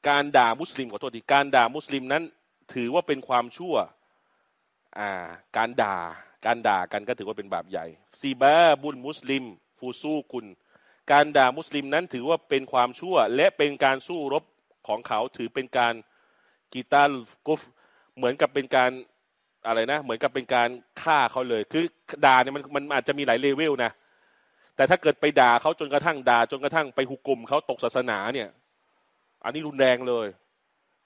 การด่ามุสลิมขอโทษทีการด่ามุสลิมนั้น ถือว่าเป็นความชั่วอ่าการด่าการด่ากันก็ถือว่าเป็นบาปใหญ่سباب المسلم فسوق การด่ามุสลิมนั้นถือว่าเป็นความชั่ว และเป็นการสู้รบของเขาถือเป็นการ قتاله كفر เหมือนกับเป็นการ อะไรนะ เหมือนกับเป็นการฆ่าเขาเลย คือด่าเนี่ยมันมันอาจจะมีหลายเลเวลนะ แต่ถ้าเกิดไปด่าเขาจนกระทั่งด่า จนกระทั่งไปหุกกลมเขาตกศาสนาเนี่ย อันนี้รุนแรงเลย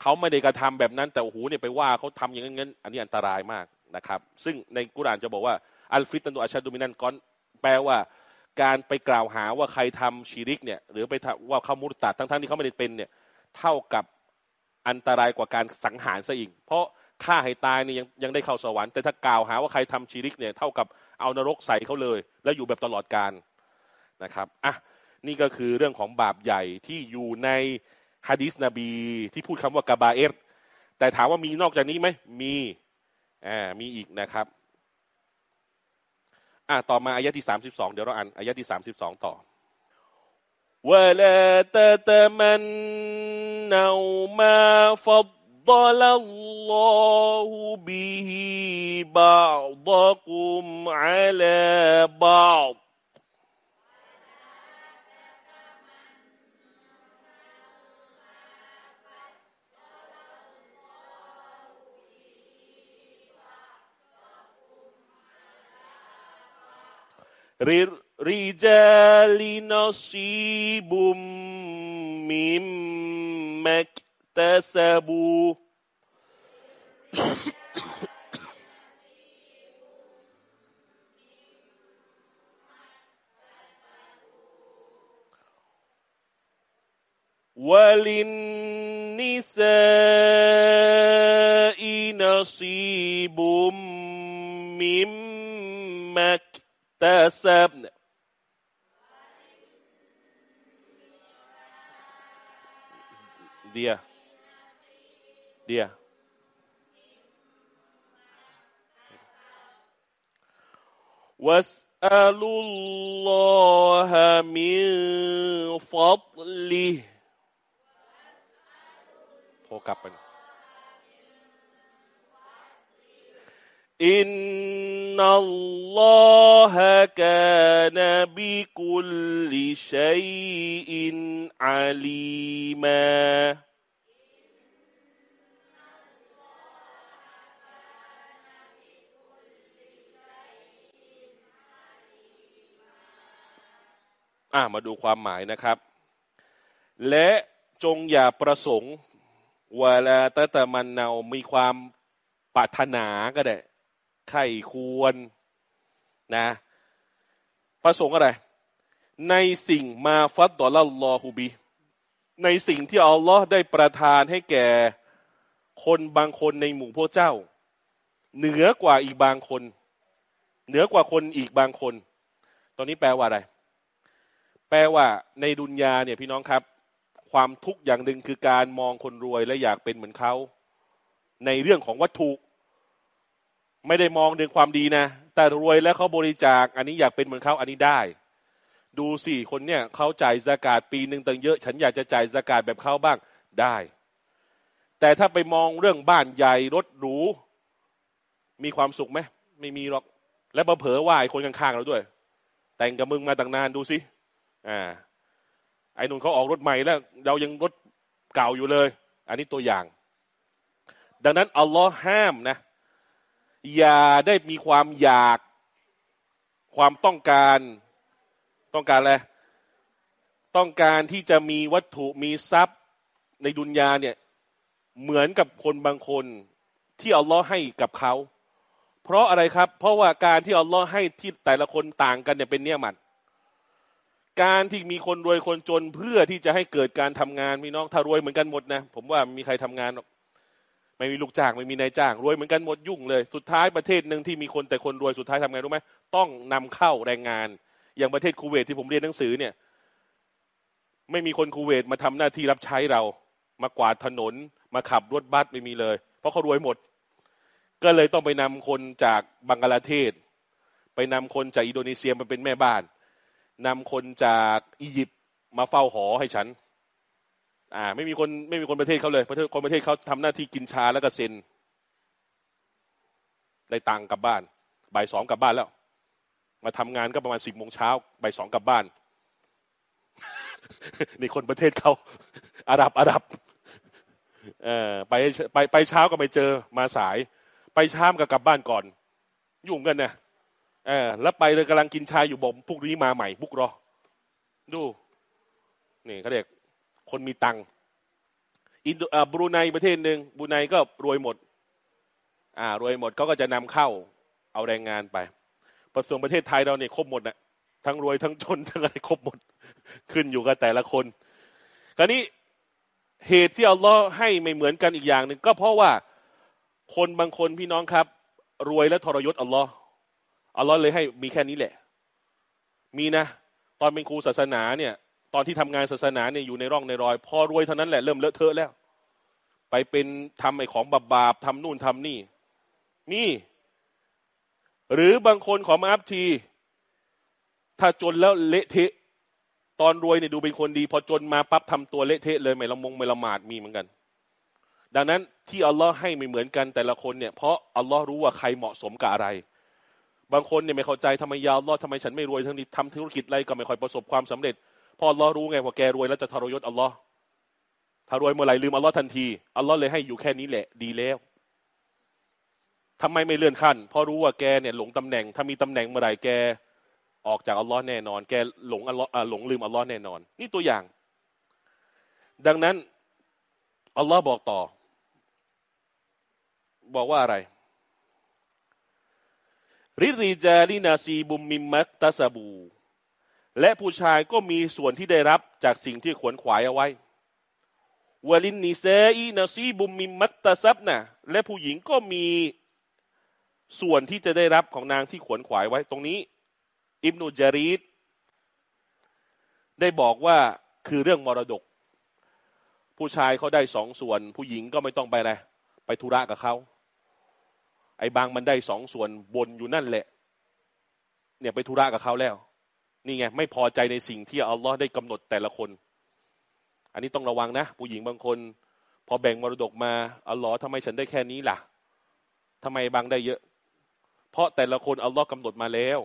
เขาไม่ได้กระทำแบบนั้น แต่โอ้โหเนี่ยไปว่าเขาทำอย่างนั้นอันนี้อันตรายมากนะครับ ซึ่งในกุรานจะบอกว่าอัลฟิตตันตุอัชดุมินันก้อนแปลว่าการไปกล่าวหาว่าใครทำชีริกเนี่ย หรือไปว่าเขามุตตัดทั้งๆที่เขาไม่ได้เป็นเนี่ย เท่ากับอันตรายกว่าการสังหารซะอีก เพราะ ฆ่าให้ตายเนี่ยยังยังได้เข้าสวรรค์แต่ถ้ากล่าวหาว่าใครทำชีริกเนี่ย เท่ากับเอานรกใส่เขาเลย แล้วอยู่แบบตลอดกาลนะครับอ่ะนี่ก็คือเรื่องของบาปใหญ่ที่อยู่ในฮะดิษนบี ที่พูดคำว่ากาบาเอรแต่ถามว่ามีนอกจากนี้ไหมมีอ่ามีอีกนะครับอ่ะต่อมาอายะที่สามสิบสองเดี๋ยวเราอ่านอายะที่สามสิบสองต่อ ولا تتمنوا ما فضل الله به بعضكم على بعض. للرجال نصيب مما اكتسبوا. وللنساء نصيب مما اكتسبن. dia dia. واسألوا الله من فضله kapan? إن الله كان بكل شيء عليماً อ่ามาดูความหมายนะครับ และจงอย่าประสงค์เวลาตะตะมันเนามีความปรารถนาก็ได้ไข้ควรนะ ประสงค์อะไร ในสิ่งมาฟัดดอลลอฮูบีในสิ่งที่อัลลอฮ์ได้ประทานให้แก่คนบางคนในหมู่พวกเจ้า เหนือกว่าอีกบางคน เหนือกว่าคนอีกบางคน ตอนนี้แปลว่าอะไร แปลว่าในดุนยาเนี่ยพี่น้องครับ ความทุกข์อย่างหนึ่งคือการมองคนรวยและอยากเป็นเหมือนเขา ในเรื่องของวัตถุ ไม่ได้มองเรื่องความดีนะ แต่รวยแล้วเขาบริจาค อันนี้อยากเป็นเหมือนเขาอันนี้ได้ ดูสิคนเนี่ยเขาจ่ายสกาดปีหนึ่งตั้งเยอะ ฉันอยากจะจ่ายสกาดแบบเขาบ้างได้ แต่ถ้าไปมองเรื่องบ้านใหญ่รถหรูมีความสุขไหมไม่มีหรอก และเผลอว่าไอ้คนข้างๆเราด้วย แต่งกับมึงมาตั้งนานดูสิ อ่าไอ้นุ่นเขาออกรถใหม่แล้ว เรายังรถเก่าอยู่เลย อันนี้ตัวอย่าง ดังนั้นอัลลอฮ์ห้ามนะ อย่าได้มีความอยาก ความต้องการ ต้องการอะไร ต้องการที่จะมีวัตถุมีทรัพย์ในดุนยาเนี่ย เหมือนกับคนบางคนที่อัลลอฮ์ให้กับเขา เพราะอะไรครับ เพราะว่าการที่อัลลอฮ์ให้ที่แต่ละคนต่างกันเนี่ยเป็นเนี่ยมัน การที่มีคนรวยคนจนเพื่อที่จะให้เกิดการทำงานมีน้องถ้ารวยเหมือนกันหมดนะผมว่ามีใครทำงาน ไม่มีลูกจ้างไม่มีนายจ้าง รวยเหมือนกันหมดยุ่งเลย สุดท้ายประเทศหนึ่งที่มีคนแต่คนรวยสุดท้ายทำไงรู้ไหมต้องนำเข้าแรงงาน อย่างประเทศคูเวตที่ผมเรียนหนังสือเนี่ย ไม่มีคนคูเวตมาทำหน้าที่รับใช้เรา มากวาดถนน มาขับรถบัสไม่มีเลย เพราะเขารวยหมด ก็เลยต้องไปนำคนจากบังกลาเทศ ไปนำคนจากอินโดนีเซียมาเป็นแม่บ้าน นำคนจากอียิปต์มาเฝ้าหอให้ฉัน อ่า ไม่มีคนไม่มีคนประเทศเขาเลยประเทศคนประเทศเขาทำหน้าที่กินชาแล้วก็เซ็นได้ตังค์กลับบ้านบ่ายสองกลับบ้านแล้ว มาทำงานก็ประมาณสิบโมงเช้าบ่ายสองกลับบ้านนี่คนประเทศเขาอาหรับอาหรับ เออไปไปไปเช้าก็ไม่เจอมาสาย ไปเช้าก็กลับบ้านก่อน ยุ่งกันเนี่ย เออแล้วไปเลยกำลังกินชาอยู่บอกพวกนี้มาใหม่บุกรอ ดูนี่เขาเรียกคนมีตังอินโดบรูไนประเทศหนึ่งบรูไนก็รวยหมด อ่ารวยหมดเขาก็จะนำเข้าเอาแรงงานไปประส่วนประเทศไทยเราเนี่ยครบหมดนะทั้งรวยทั้งจนทั้งอะไรครบหมด ขึ้นอยู่กับแต่ละคน คราวนี้เหตุที่อัลลอฮ์ให้ไม่เหมือนกันอีกอย่างหนึ่งก็เพราะว่าคนบางคนพี่น้องครับ รวยและทรยศอัลลอฮ์ อัลลอฮ์เลยให้มีแค่นี้แหละ มีนะ ตอนเป็นครูศาสนาเนี่ย ตอนที่ทำงานศาสนาเนี่ยอยู่ในร่องในรอย พอรวยเท่านั้นแหละเริ่มเลอะเทอะแล้ว ไปเป็นทำไอ้ของบาบาปทำนู่นทำนี่มีหรือบางคนขอมาอัพที ถ้าจนแล้วเละเทะ ตอนรวยเนี่ยดูเป็นคนดี พอจนมาปั๊บทำตัวเละเทะเลยไม่ละมงไม่ละหมาดมีเหมือนกัน ดังนั้นที่อัลลอฮ์ให้ไม่เหมือนกันแต่ละคนเนี่ยเพราะอัลลอฮ์รู้ว่าใครเหมาะสมกับอะไร บางคนเนี่ยไม่เข้าใจทำไมยาวอัลอฮ์ทำไมฉันไม่รวยทั้งนี้ทำธุรกิจอะไรก็ไม่ค่อยประสบความสำเร็จพออัลลอฮ์รู้ไงว่าแกรวยแล้วจะทรยศอัลลอฮ์ถ้ารวยเมื่อไหร่ลืมอัลลอฮ์ทันทีอัลลอฮ์เลยให้อยู่แค่นี้แหละ ดีแล้วทำไมไม่เลื่อนขั้นเพราะรู้ว่าแกเนี่ยหลงตำแหน่ง ถ้ามีตำแหน่งเมื่อไหร่แกออกจากอัลลอฮ์แน่นอน แกหลงอัลลอฮ์หลงลืมอัลลอฮ์แน่นอน นี่ตัวอย่าง ดังนั้นอัลลอฮ์บอกต่อ บอกว่าอะไร ริริจาลินาซีบุมมิมมัตตาซาบู และผู้ชายก็มีส่วนที่ได้รับจากสิ่งที่ขวนขวายเอาไว้วลินนิเซอีนาซีบุมมิมมัตตาซับนะและผู้หญิงก็มีส่วนที่จะได้รับของนางที่ขวนขวายไว้ ตรงนี้ อิบนุจารีดได้บอกว่าคือเรื่องมรดก ผู้ชายเขาได้สองส่วน ผู้หญิงก็ไม่ต้องไปอะไรไปธุระกับเขา ไอ้บางมันได้สองส่วนบนอยู่นั่นแหละ เนี่ยไปธุระกับเขาแล้ว นี่ไง ไม่พอใจในสิ่งที่อัลลอฮ์ได้กำหนดแต่ละคน อันนี้ต้องระวังนะ ผู้หญิงบางคน พอแบ่งมรดกมาอัลลอฮ์ทำไมฉันได้แค่นี้ล่ะทำไมบางได้เยอะ เพราะแต่ละคนอัลลอฮ์กำหนดมาแล้ว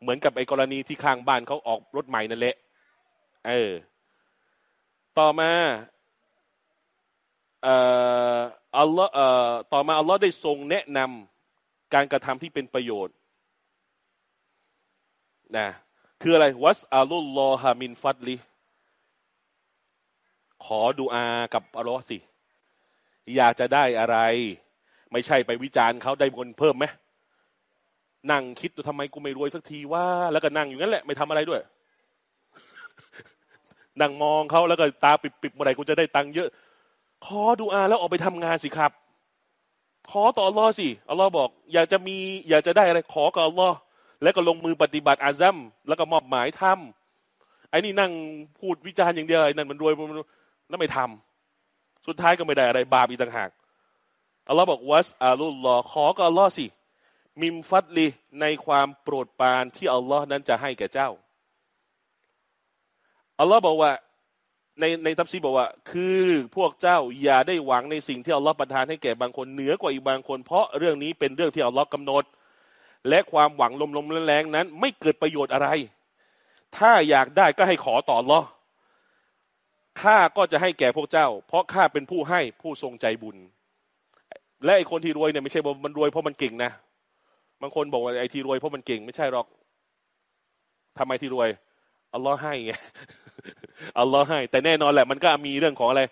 เหมือนกับไอ้กรณีที่ข้างบ้านเขาออกรถใหม่นั่นแหละ เออ ต่อมา อ่ออัลลอฮ์ต่อมาอัลลอฮ์ได้ทรงแนะนำการกระทำที่เป็นประโยชน์นะคืออะไรวัสอัลลอฮามินฟัดลีขอดูอากับอัลลอฮ์สิ อยากจะได้อะไร ไม่ใช่ไปวิจารณ์เขาได้เงินเพิ่มไหมนั่งคิดว่าทำไมกูไม่รวยสักทีว่า แล้วก็นั่งอยู่นั่นแหละไม่ทำอะไรด้วย นั่งมองเขาแล้วก็ตาปิบๆเมื่อไหร่กูจะได้ตังค์เยอะ ขอดูอาแล้วออกไปทำงานสิครับ ขอต่ออัลลอฮ์สิอัลลอฮ์บอก อยากจะมี อยากจะได้อะไรขอกับอัลลอฮ์แล้วก็ลงมือปฏิบัติอาซัมแล้วก็มอบหมายทำไอ้นี่นั่งพูดวิจารณ์อย่างเดียวไอ้นั่นมันรวยมันแล้วไม่ทำสุดท้ายก็ไม่ได้อะไร บาปอีกต่างหากอัลลอฮ์บอก واسألوا الله ขอกับอัลลอฮ์สิ من فضله ในความโปรดปรานที่อัลลอฮ์นั้นจะให้แก่เจ้าอัลลอฮ์บอกว่า ในในตัฟซีรบอกว่า คือพวกเจ้าอย่าได้หวังในสิ่งที่อัลลอฮ์ประทานให้แก่บางคนเหนือกว่าอีกบางคน เพราะเรื่องนี้เป็นเรื่องที่อัลลอฮ์กำหนด และความหวังลมลมแรงนั้น ไม่เกิดประโยชน์อะไร ถ้าอยากได้ก็ให้ขอต่อรอข้าก็จะให้แก่พวกเจ้า เพราะข้าเป็นผู้ให้ผู้ทรงใจบุญ และไอ้คนที่รวยเนี่ยไม่ใช่ว่ามันรวยเพราะมันเก่งนะบางคนบอกว่าไอ้ที่รวยเพราะมันเก่ง ไม่ใช่หรอกทำไมที่รวยอัลลอฮ์ให้ไง อัลลอฮ์ให้ แต่แน่นอนแหละ มันก็มีเรื่องของอะไร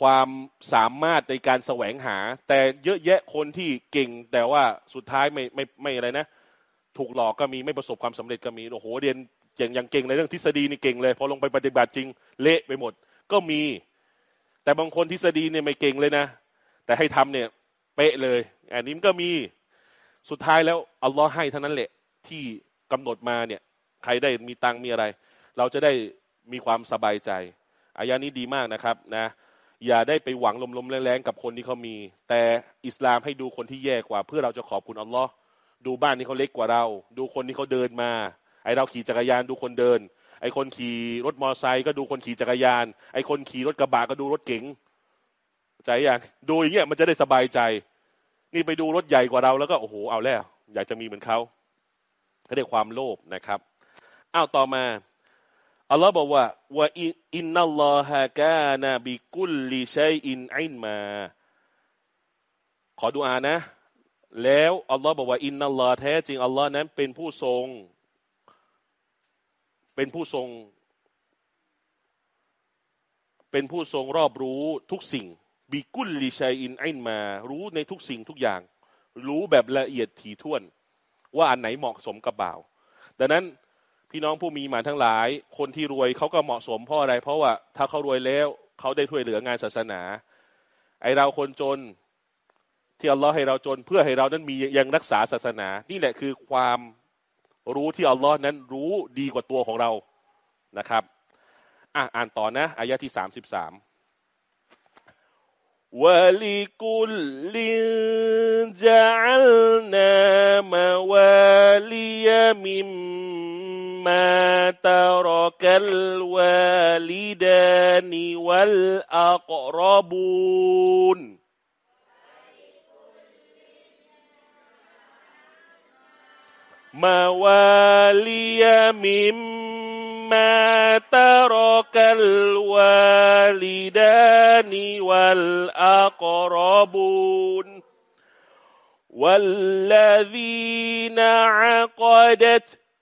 ความสามารถในการแสวงหา แต่เยอะแยะคนที่เก่ง แต่ว่าสุดท้ายไม่ไม่ไม่อะไรนะ ถูกหลอกก็มีไม่ประสบความสำเร็จก็มีโอ้โหเรียนเก่งอย่างเก่งในเรื่องทฤษฎีนี่เก่งเลย พอลงไปปฏิบัติจริง เละไปหมด ก็มี แต่บางคนทฤษฎีเนี่ยไม่เก่งเลยนะ แต่ให้ทำเนี่ย เป๊ะเลย อันนี้ก็มีสุดท้ายแล้วอัลลอฮ์ให้เท่านั้นแหละที่กำหนดมาเนี่ย ใครได้มีตังมีอะไร เราจะได้มีความสบายใจ อายานี้ดีมากนะครับนะอย่าได้ไปหวังลมๆแรงๆกับคนที่เขามี แต่อิสลามให้ดูคนที่แย่กว่า เพื่อเราจะขอบคุณอัลลอฮ์ดูบ้านที่เขาเล็กกว่าเรา ดูคนที่เขาเดินมาไอเราขี่จักรยานดูคนเดิน ไอคนขี่รถมอเตอร์ไซค์ก็ดูคนขี่จักรยาน ไอคนขี่รถกระบะก็ดูรถเก๋งใจอย่างดูอย่างเงี้ยมันจะได้สบายใจ นี่ไปดูรถใหญ่กว่าเราแล้วก็โอ้โหเอาแล้ว อยากจะมีเหมือนเขาเขาเรียกความโลภนะครับอ้าวต่อมา อัลลอฮ์บอกว่าว่า إن الله كان بكل شيء عليما ขอดูอานะ แล้วอัลลอฮ์บอกว่า إن الله แท้จริงอัลลอฮ์นั้นเป็นผู้ทรง เป็นผู้ทรง เป็นผู้ทรงรอบรู้ทุกสิ่งبكل شيء عليما รู้ในทุกสิ่งทุกอย่าง รู้แบบละเอียดถี่ถ้วน ว่าอันไหนเหมาะสมกับบ่าว ดังนั้น พี่น้องผู้มีมาทั้งหลาย คนที่รวยเขาก็เหมาะสมเพราะอะไร เพราะว่าถ้าเขารวยแล้วเขาได้ช่วยเหลืองานศาสนา ไอเราคนจนที่อัลลอฮ์ให้เราจนเพื่อให้เรานั้นมียังรักษาศาสนา นี่แหละคือความรู้ที่อัลลอฮ์นั้นรู้ดีกว่าตัวของเรานะครับอะอ่านต่อนะอายะที่สามสิบสามวะลิกุลลินจัลนามาวาลียมิม ما ترك الوالدان والأقربون موالي مما ترك الوالدان والأقربون والذين عقدت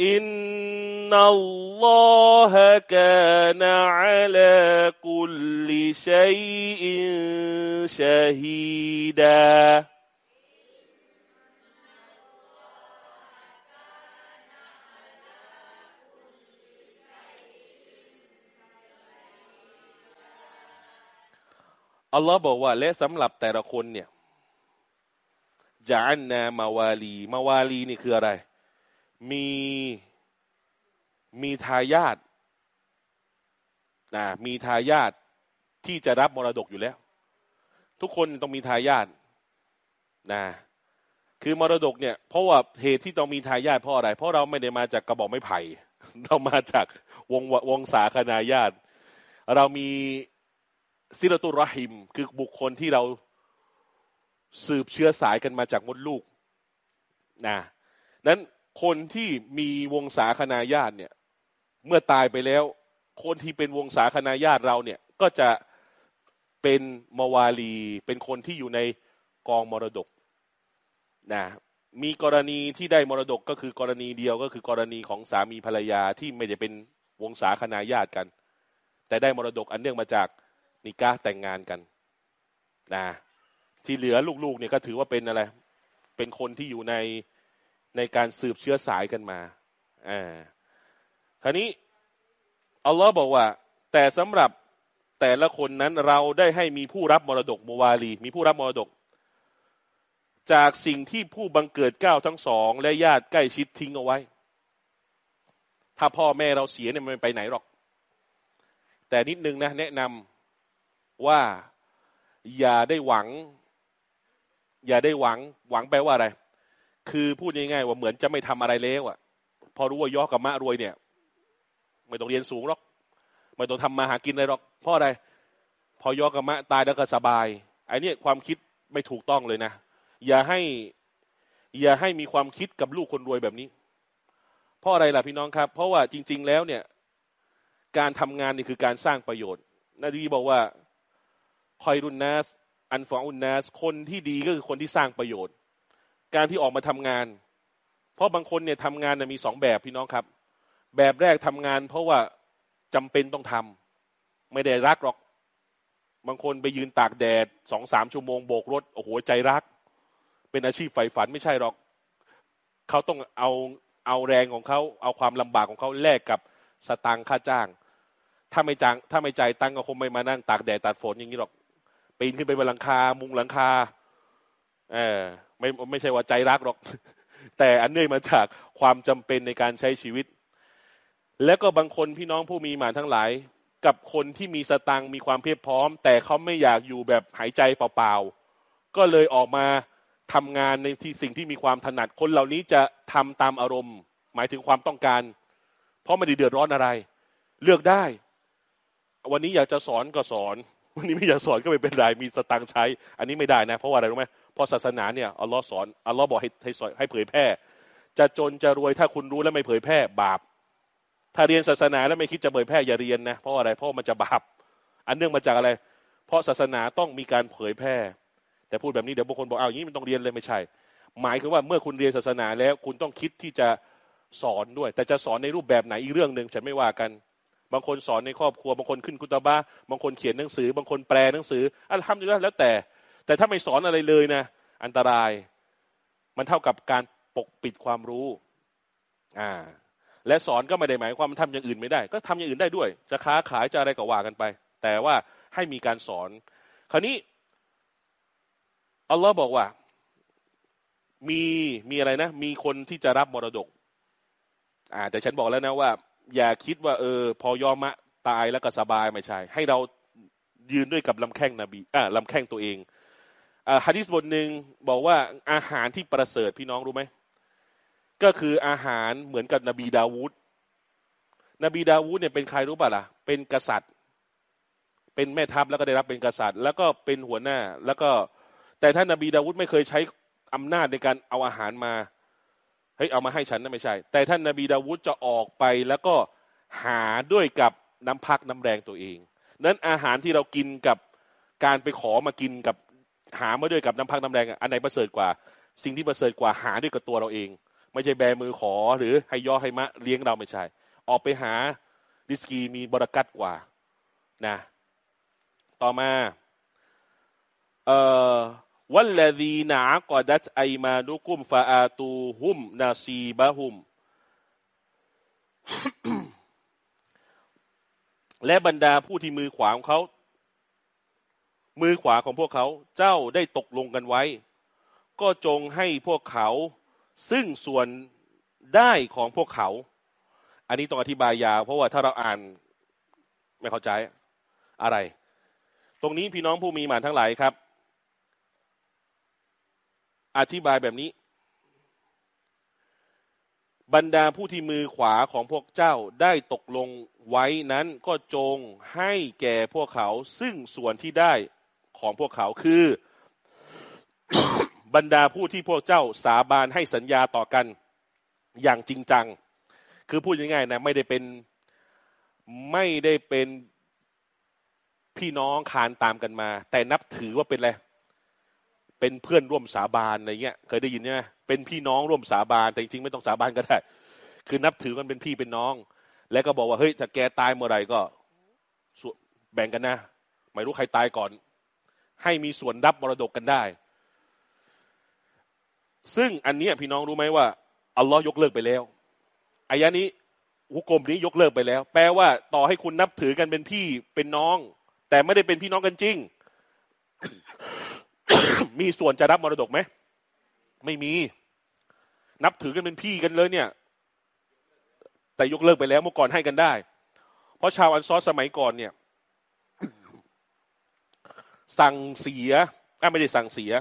إن الله كان على كل شيء شهيدا อัลลอฮ์บอกว่าและสำหรับแต่ละคนเนี่ยจานนามาวาลี มาวาลีนี่คืออะไร มีมีทายาทนะมีทายาทที่จะรับมรดกอยู่แล้ว ทุกคนต้องมีทายาทนะคือมรดกเนี่ยเพราะว่าเหตุที่ต้องมีทายาทเพราะอะไร เพราะเราไม่ได้มาจากกระบอกไม้ไผ่ เรามาจากวงวงสาคนาญาติ เรามีซิลตุรหิม คือบุคคลที่เราสืบเชื้อสายกันมาจากมดลูกนะนั้น คนที่มีวงศาคณาญาติเนี่ย เมื่อตายไปแล้ว คนที่เป็นวงศาคณาญาติเราเนี่ย ก็จะเป็นมวาลี เป็นคนที่อยู่ในกองมรดกนะมีกรณีที่ได้มรดกก็คือกรณีเดียวก็คือกรณีของสามีภรรยาที่ไม่ได้เป็นวงศาคณาญาติกัน แต่ได้มรดกอันเนื่องมาจากนิกาแต่งงานกันนะที่เหลือลูกๆเนี่ยก็ถือว่าเป็นอะไร เป็นคนที่อยู่ใน ในการสืบเชื้อสายกันมาอ่าคราวนี้อัลลอฮ์บอกว่า แต่สำหรับแต่ละคนนั้นเราได้ให้มีผู้รับมรดกมวาลี มีผู้รับมรดก จากสิ่งที่ผู้บังเกิดเก้าทั้งสอง และญาติใกล้ชิดทิ้งเอาไว้ ถ้าพ่อแม่เราเสียเนี่ยมันไปไหนหรอก แต่นิดนึงนะ แนะนำว่าอย่าได้หวัง อย่าได้หวัง หวังแปลว่าอะไร คือพูดง่ายๆว่าเหมือนจะไม่ทำอะไรแล้วอะ พอรู้ว่ายอกับมะรวยเนี่ย ไม่ต้องเรียนสูงหรอก ไม่ต้องทำมาหากินอะไรหรอกเพราะอะไร พอยอกับมะตายแล้วก็สบายไอ้นี่ความคิดไม่ถูกต้องเลยนะ อย่าให้ อย่าให้มีความคิดกับลูกคนรวยแบบนี้ เพราะอะไรล่ะพี่น้องครับ เพราะว่าจริง ๆ แล้วเนี่ย การทำงานนี่คือการสร้างประโยชน์นบีบอกว่าคอยรุนนัสอันฟองอุนนัสคนที่ดีก็คือคนที่สร้างประโยชน์ การที่ออกมาทำงาน เพราะบางคนเนี่ยทำงานมีสองแบบพี่น้องครับ แบบแรกทำงาน เพราะว่าจำเป็นต้องทำไม่ได้รักหรอก บางคนไปยืนตากแดดสองสามชั่วโมงโบกรถโอ้โหใจรัก เป็นอาชีพใฝ่ฝันไม่ใช่หรอก เขาต้องเอาเอาแรงของเขาเอาความลำบากของเขาแลกกับสตังค่าจ้าง ถ้าไม่จ้างถ้าไม่จ่ายตังก็คงไม่มานั่งตากแดดตากฝนอย่างนี้หรอกปีนขึ้นไปบนหลังคา มุงหลังคา เออไม่ไม่ใช่ว่าใจรักหรอก แต่อันเนื่องมาจากความจำเป็นในการใช้ชีวิต แล้วก็บางคนพี่น้องผู้มีหมาทั้งหลาย กับคนที่มีสตังมีความเพียบพร้อม แต่เขาไม่อยากอยู่แบบหายใจเปล่าๆก็เลยออกมาทำงานในที่สิ่งที่มีความถนัดคนเหล่านี้จะทำตามอารมณ์ หมายถึงความต้องการ เพราะไม่ได้เดือดร้อนอะไร เลือกได้ วันนี้อยากจะสอนก็สอน วันนี้ไม่อยากสอนก็ไม่เป็นไรมีสตังค์ใช้ อันนี้ไม่ได้นะ เพราะว่าอะไรรู้ไหม ราะศาสนาเนี่ยอัลลอฮ์สอนอัลลอฮ์บอกให้ให้สอนให้เผยแพร่ จะจนจะรวยถ้าคุณรู้แล้วไม่เผยแพร่บาป ถ้าเรียนศาสนาแล้วไม่คิดจะเผยแพร่อย่าเรียนนะเพราะอะไรเพราะมันจะบาปอันเนื่องมาจากอะไร เพราะศาสนาต้องมีการเผยแพร่ แต่พูดแบบนี้เดี๋ยวบางคนบอกเอาอย่างนี้มันต้องเรียนเลยไม่ใช่ หมายคือว่าเมื่อคุณเรียนศาสนาแล้วคุณต้องคิดที่จะสอนด้วย แต่จะสอนในรูปแบบไหนอีกเรื่องหนึ่งฉันไม่ว่ากันบางคนสอนในครอบครัวบางคนขึ้นกุตบะบางคนเขียนหนังสือบางคนแปลหนังสืออัลฮัมดุลิลแล้วแต่ แต่ถ้าไม่สอนอะไรเลยนะ อันตราย มันเท่ากับการปกปิดความรู้ อ่า และสอนก็ไม่ได้หมายความมันทำอย่างอื่นไม่ได้ ก็ทำอย่างอื่นได้ด้วย จะค้าขายจะอะไรก็ว่ากันไป แต่ว่าให้มีการสอน คราวนี้อัลลอฮ์บอกว่า มีมีอะไรนะ มีคนที่จะรับมรดก อ่า แต่ฉันบอกแล้วนะว่า อย่าคิดว่า เออ พอยอมมะตายแล้วก็สบายไม่ใช่ ให้เรายืนด้วยกับลำแข้งนบีอ่าลำแข้งตัวเอง ฮะดิษบทหนึ่งบอกว่าอาหารที่ประเสริฐพี่น้องรู้ไหมก็คืออาหารเหมือนกับนบีดาวูดนบีดาวูดเนี่ยเป็นใครรู้ป่ะล่ะ เป็นกษัตริย์ เป็นแม่ทัพแล้วก็ได้รับเป็นกษัตริย์ แล้วก็เป็นหัวหน้า แล้วก็ แต่ท่านนบีดาวูดไม่เคยใช้อำนาจในการเอาอาหารมาเฮ้ยเอามาให้ฉันนะไม่ใช่ แต่ท่านนบีดาวูดจะออกไปแล้วก็หาด้วยกับน้ำพักน้ำแรงตัวเอง นั้นอาหารที่เรากินกับการไปขอมากินกับ หามาด้วยกับน้ำพักน้ำแรงอันไหนประเสริฐกว่า สิ่งที่ประเสริฐกว่าหาด้วยกับตัวเราเอง ไม่ใช่แบมือขอหรือให้ย่อให้มะเลี้ยงเราไม่ใช่ ออกไปหาดิสกีมีบรากัดกว่านะต่อมาเอ่อวัลลดีนากอดัตไอมานุกุมฟาอาตูฮุมนาซีบะฮุม และบรรดาผู้ที่มือขวาของเขา มือขวาของพวกเขาเจ้าได้ตกลงกันไว้ ก็จงให้พวกเขาซึ่งส่วนได้ของพวกเขา อันนี้ต้องอธิบายยาวเพราะว่าถ้าเราอ่านไม่เข้าใจอะไร ตรงนี้พี่น้องผู้มีหมานทั้งหลายครับ อธิบายแบบนี้ บรรดาผู้ที่มือขวาของพวกเจ้าได้ตกลงไว้นั้นก็จงให้แก่พวกเขาซึ่งส่วนที่ได้ ของพวกเขาคือ บรรดาผู้ที่พวกเจ้าสาบานให้สัญญาต่อกันอย่างจริงจัง คือพูดง่ายๆนะไม่ได้เป็นไม่ได้เป็นพี่น้องคานตามกันมา แต่นับถือว่าเป็นอะไรเป็นเพื่อนร่วมสาบานอะไรเงี้ย เคยได้ยินใช่ไหมเป็นพี่น้องร่วมสาบานแต่จริงๆไม่ต้องสาบานก็ได้ คือนับถือกันเป็นพี่เป็นน้อง แล้วก็บอกว่าเฮ้ยถ้าแกตายเมื่อไหร่ก็แบ่งกันนะ ไม่รู้ใครตายก่อน ให้มีส่วนรับมรดกกันได้ ซึ่งอันนี้พี่น้องรู้ไหมว่าอัลลอฮ์ยกเลิกไปแล้วอายะนี้หุกกลมนี้ยกเลิกไปแล้ว แปลว่าต่อให้คุณนับถือกันเป็นพี่เป็นน้อง แต่ไม่ได้เป็นพี่น้องกันจริง มีส่วนจะรับมรดกไหมไม่มี นับถือกันเป็นพี่กันเลยเนี่ย แต่ยกเลิกไปแล้วเมื่อก่อนให้กันได้ เพราะชาวอันซอสสมัยก่อนเนี่ย สั่งเสียไม่ได้สั่งเสีย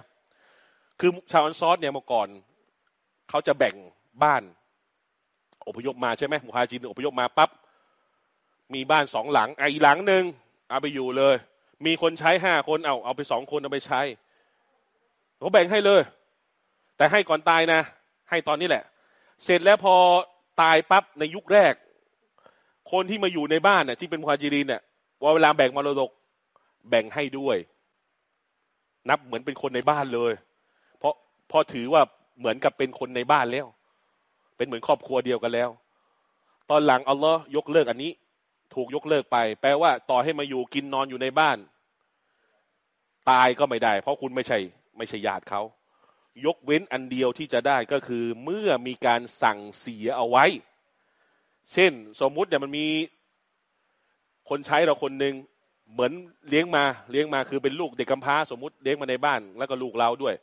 คือชาวอันซอสเนี่ยเมื่อก่อนเขาจะแบ่งบ้านอพยพมาใช่ไหมมุฮาจินอพยพมาปั๊บมีบ้านสองหลังไอ้หลังหนึ่งเอาไปอยู่เลย มีคนใช้ห้าคนเอาเอาไปสองคนเอาไปใช้เขาแบ่งให้เลย แต่ให้ก่อนตายนะ ให้ตอนนี้แหละ เสร็จแล้วพอตายปั๊บในยุคแรก คนที่มาอยู่ในบ้านเนี่ยที่เป็นมุฮาจิรินเนี่ยว่าเวลาแบ่งมรดกแบ่งให้ด้วย นับเหมือนเป็นคนในบ้านเลย เพราะพอถือว่าเหมือนกับเป็นคนในบ้านแล้ว เป็นเหมือนครอบครัวเดียวกันแล้ว ตอนหลังอัลลอฮ์ยกเลิกอันนี้ ถูกยกเลิกไป แปลว่าต่อให้มาอยู่กินนอนอยู่ในบ้าน ตายก็ไม่ได้ เพราะคุณไม่ใช่ ไม่ใช่ญาติเขายกเว้นอันเดียวที่จะได้ก็คือเมื่อมีการสั่งเสียเอาไว้ เช่น สมมุติเนี่ยมันมีคนใช้เราคนหนึ่ง เหมือนเลี้ยงมาเลี้ยงมาคือเป็นลูกเด็กกำพร้าสมมุติเลี้ยงมาในบ้าน แล้วก็ลูกเราด้วย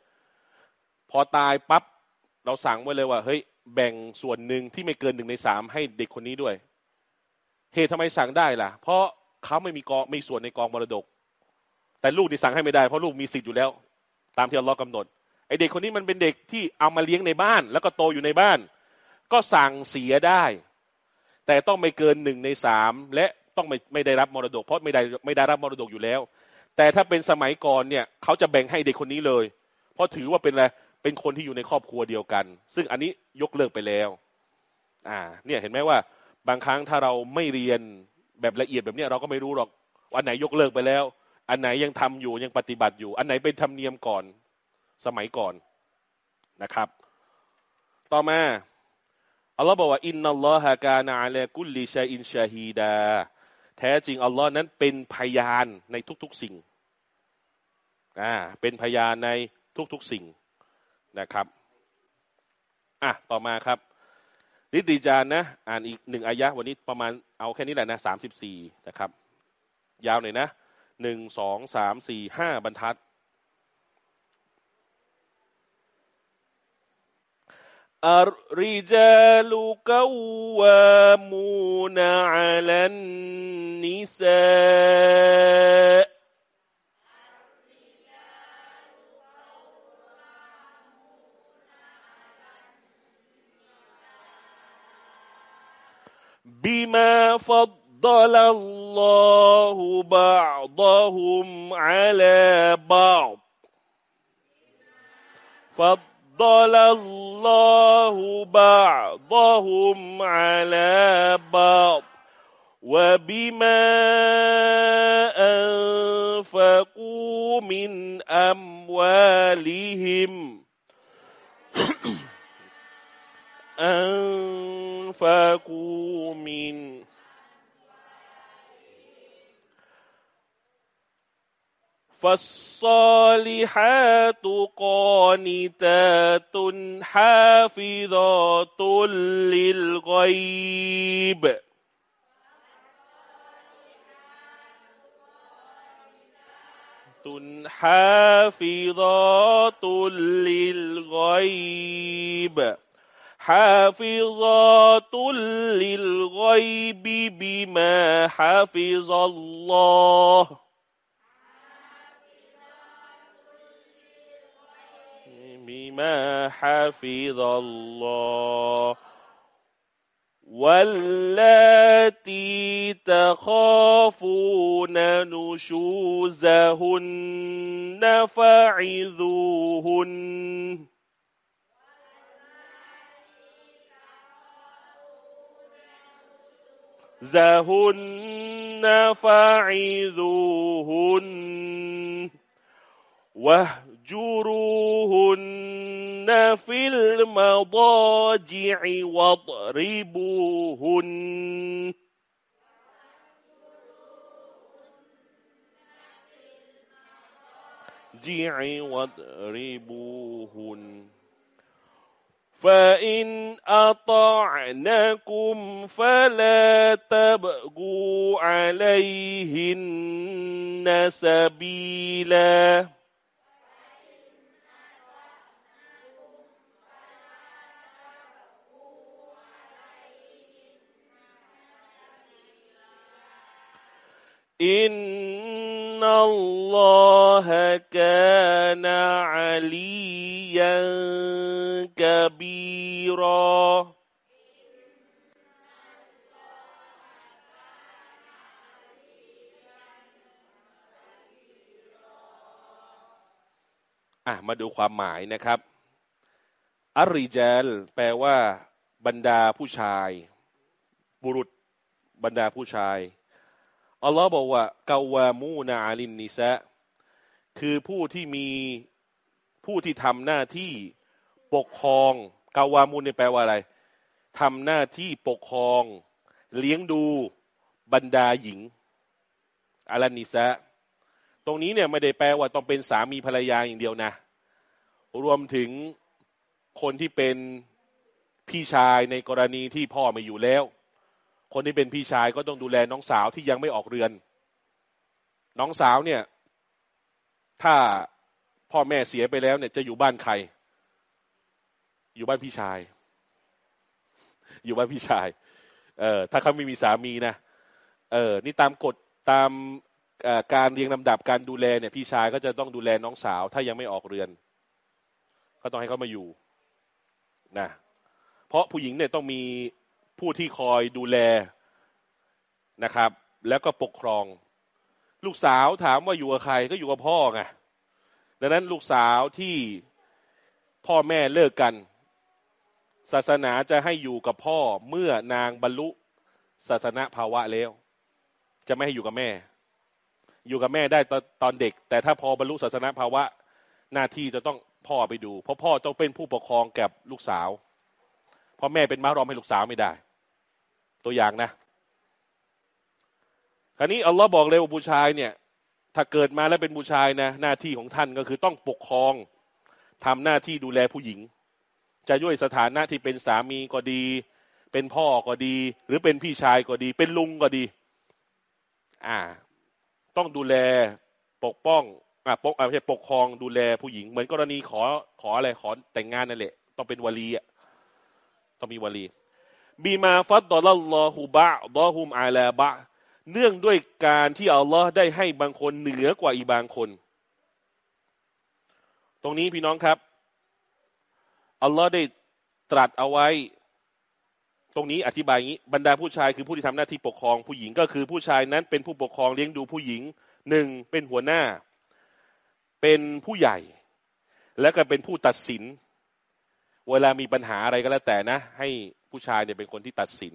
พอตายปั๊บเราสั่งไว้เลยว่าเฮ้ยแบ่งส่วนหนึ่งที่ไม่เกินหนึ่งในสามให้เด็กคนนี้ด้วยเหตุทำไมสั่งได้ล่ะ เพราะเขาไม่มีกองไม่ส่วนในกองมรดก แต่ลูกที่สั่งให้ไม่ได้เพราะลูกมีสิทธิ์อยู่แล้ว ตามที่อัลลอฮ์กำหนดไอเด็กคนนี้มันเป็นเด็กที่เอามาเลี้ยงในบ้าน แล้วก็โตอยู่ในบ้าน ก็สั่งเสียได้ แต่ต้องไม่เกินหนึ่งในสามและ ต้องไม่ไม่ได้รับมรดก เพราะไม่ได้ไม่ได้รับมรดกอยู่แล้ว แต่ถ้าเป็นสมัยก่อนเนี่ยเขาจะแบ่งให้เด็กคนนี้เลย เพราะถือว่าเป็นอะไรเป็นคนที่อยู่ในครอบครัวเดียวกัน ซึ่งอันนี้ยกเลิกไปแล้ว อ่า เนี่ยเห็นไหมว่าบางครั้งถ้าเราไม่เรียนแบบละเอียดแบบเนี้ยเราก็ไม่รู้หรอกอันไหนยกเลิกไปแล้ว อันไหนยังทำอยู่ยังปฏิบัติอยู่ อันไหนเป็นธรรมเนียมก่อนสมัยก่อนนะครับ ต่อมาอัลลอฮ์บอกว่าอินนัลลอฮะกานาอัลกุลลิชัยอินชาฮีดา แท้จริงอัลลอฮ์นั้นเป็นพยานในทุกๆสิ่งอ่าเป็นพยานในทุกๆสิ่งนะครับอะต่อมาครับริดีจานนะอ่านอีกหนึ่งอายะวันนี้ประมาณเอาแค่นี้แหละนะสามสิบสี่นะครับ ยาวหน่อยนะหนึ่งสองสามสี่ห้าบรรทัด الرجال قوامون على النساء. بما فضل الله بعضهم على بعض. فضل فضل الله بعضهم على بعض وبما أنفقوا من أموالهم *coughs* أنفقوا من فالصالحات قانتات حافظات للغيب. حافظات للغيب. حافظات للغيب بما حفظ الله. بما حفظ الله واللاتي تخافون نشوزهن فعذوهن زهن فعذوهن واهجروهن في المضاجع واضربوهن. جع واضربوهن. فإن أطعنكم فلا تبغوا عليهن سبيلاً. إن الله كان عليا كبيرا آه มาดูความหมายนะครับอาริเจลแปลว่า บรรดาผู้ชาย บุรุษ บรรดาผู้ชาย อัลลอฮ์บอกว่ากาวามูนาอาลินนิซะคือผู้ที่มีผู้ที่ทำหน้าที่ปกครองกาวามูนเนี่ยแปลว่าอะไรทำหน้าที่ปกครอง เลี้ยงดูบรรดาหญิงอาลันนิซะตรงนี้เนี่ยไม่ได้แปลว่าต้องเป็นสามีภรรยาอย่างเดียวนะ รวมถึงคนที่เป็นพี่ชายในกรณีที่พ่อไม่อยู่แล้ว คนที่เป็นพี่ชายก็ต้องดูแลน้องสาวที่ยังไม่ออกเรือน น้องสาวเนี่ย ถ้าพ่อแม่เสียไปแล้วเนี่ย จะอยู่บ้านใคร อยู่บ้านพี่ชาย อยู่บ้านพี่ชาย เออถ้าเขาไม่มีสามีนะเออนี่ตามกฎตามการเรียงลำดับการดูแลเนี่ย พี่ชายก็จะต้องดูแลน้องสาว ถ้ายังไม่ออกเรือน ก็ต้องให้เขามาอยู่นะเพราะผู้หญิงเนี่ยต้องมี ผู้ที่คอยดูแลนะครับ แล้วก็ปกครอง ลูกสาวถามว่าอยู่กับใครก็อยู่กับพ่อไงดังนั้นลูกสาวที่พ่อแม่เลิกกัน ศาสนาจะให้อยู่กับพ่อเมื่อนางบรรลุศาสนาภาวะแล้ว จะไม่ให้อยู่กับแม่ อยู่กับแม่ได้ตอนเด็ก แต่ถ้าพอบรรลุศาสนาภาวะหน้าที่จะต้องพ่อไปดู เพราะพ่อต้องเป็นผู้ปกครองกับลูกสาวพ่อแม่เป็นม้ารอมให้ลูกสาวไม่ได้ ตัวอย่างนะคราวนี้อัลลอฮ์บอกเลยว่าผู้ชายเนี่ย ถ้าเกิดมาแล้วเป็นผู้ชายนะหน้าที่ของท่านก็คือต้องปกครองทำหน้าที่ดูแลผู้หญิง จะด้วยสถานะที่เป็นสามีก็ดี เป็นพ่อก็ดี หรือเป็นพี่ชายก็ดี เป็นลุงก็ดี อ่า ต้องดูแลปกป้องอ่าปกอ่าไม่ใช่ปกครองดูแลผู้หญิง เหมือนกรณีขอขออะไรขอแต่งงานนั่นแหละต้องเป็นวลีอะต้องมีวลี บีมาฟัดดอลลอฮูบะดอฮุมอาลาบะ เนื่องด้วยการที่อัลลอฮ์ได้ให้บางคนเหนือกว่าอีบางคน ตรงนี้พี่น้องครับอัลลอฮ์ได้ตรัสเอาไว้ ตรงนี้อธิบายงี้บรรดาผู้ชายคือผู้ที่ทำหน้าที่ปกครองผู้หญิงก็คือผู้ชายนั้นเป็นผู้ปกครองเลี้ยงดูผู้หญิงหนึ่งเป็นหัวหน้า เป็นผู้ใหญ่ และก็เป็นผู้ตัดสิน เวลามีปัญหาอะไรก็แล้วแต่นะ ให้ ผู้ชายเนี่ยเป็นคนที่ตัดสิน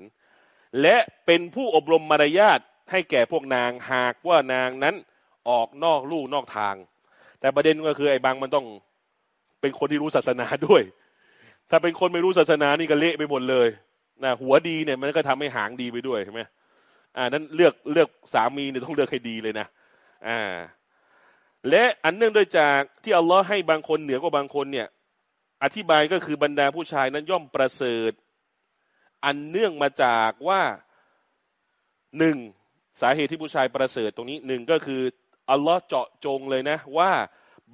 และเป็นผู้อบรมมารยาทให้แก่พวกนางหากว่านางนั้นออกนอกลู่นอกทาง แต่ประเด็นก็คือไอ้บางมันต้องเป็นคนที่รู้ศาสนาด้วย ถ้าเป็นคนไม่รู้ศาสนานี่ก็เละไปหมดเลยนะหัวดีเนี่ยมันก็ทำให้หางดีไปด้วยใช่ไหมอ่านั้นเลือกเลือกสามีเนี่ยต้องเลือกให้ดีเลยนะอ่าและอันเนื่องด้วยจากที่อัลลอฮ์ให้บางคนเหนือกว่าบางคนเนี่ย อธิบายก็คือบรรดาผู้ชายนั้นย่อมประเสริฐ อันเนื่องมาจากว่าหนึ่งสาเหตุที่ผู้ชายประเสริฐตรงนี้หนึ่งก็คืออัลลอฮ์เจาะจงเลยนะ ว่า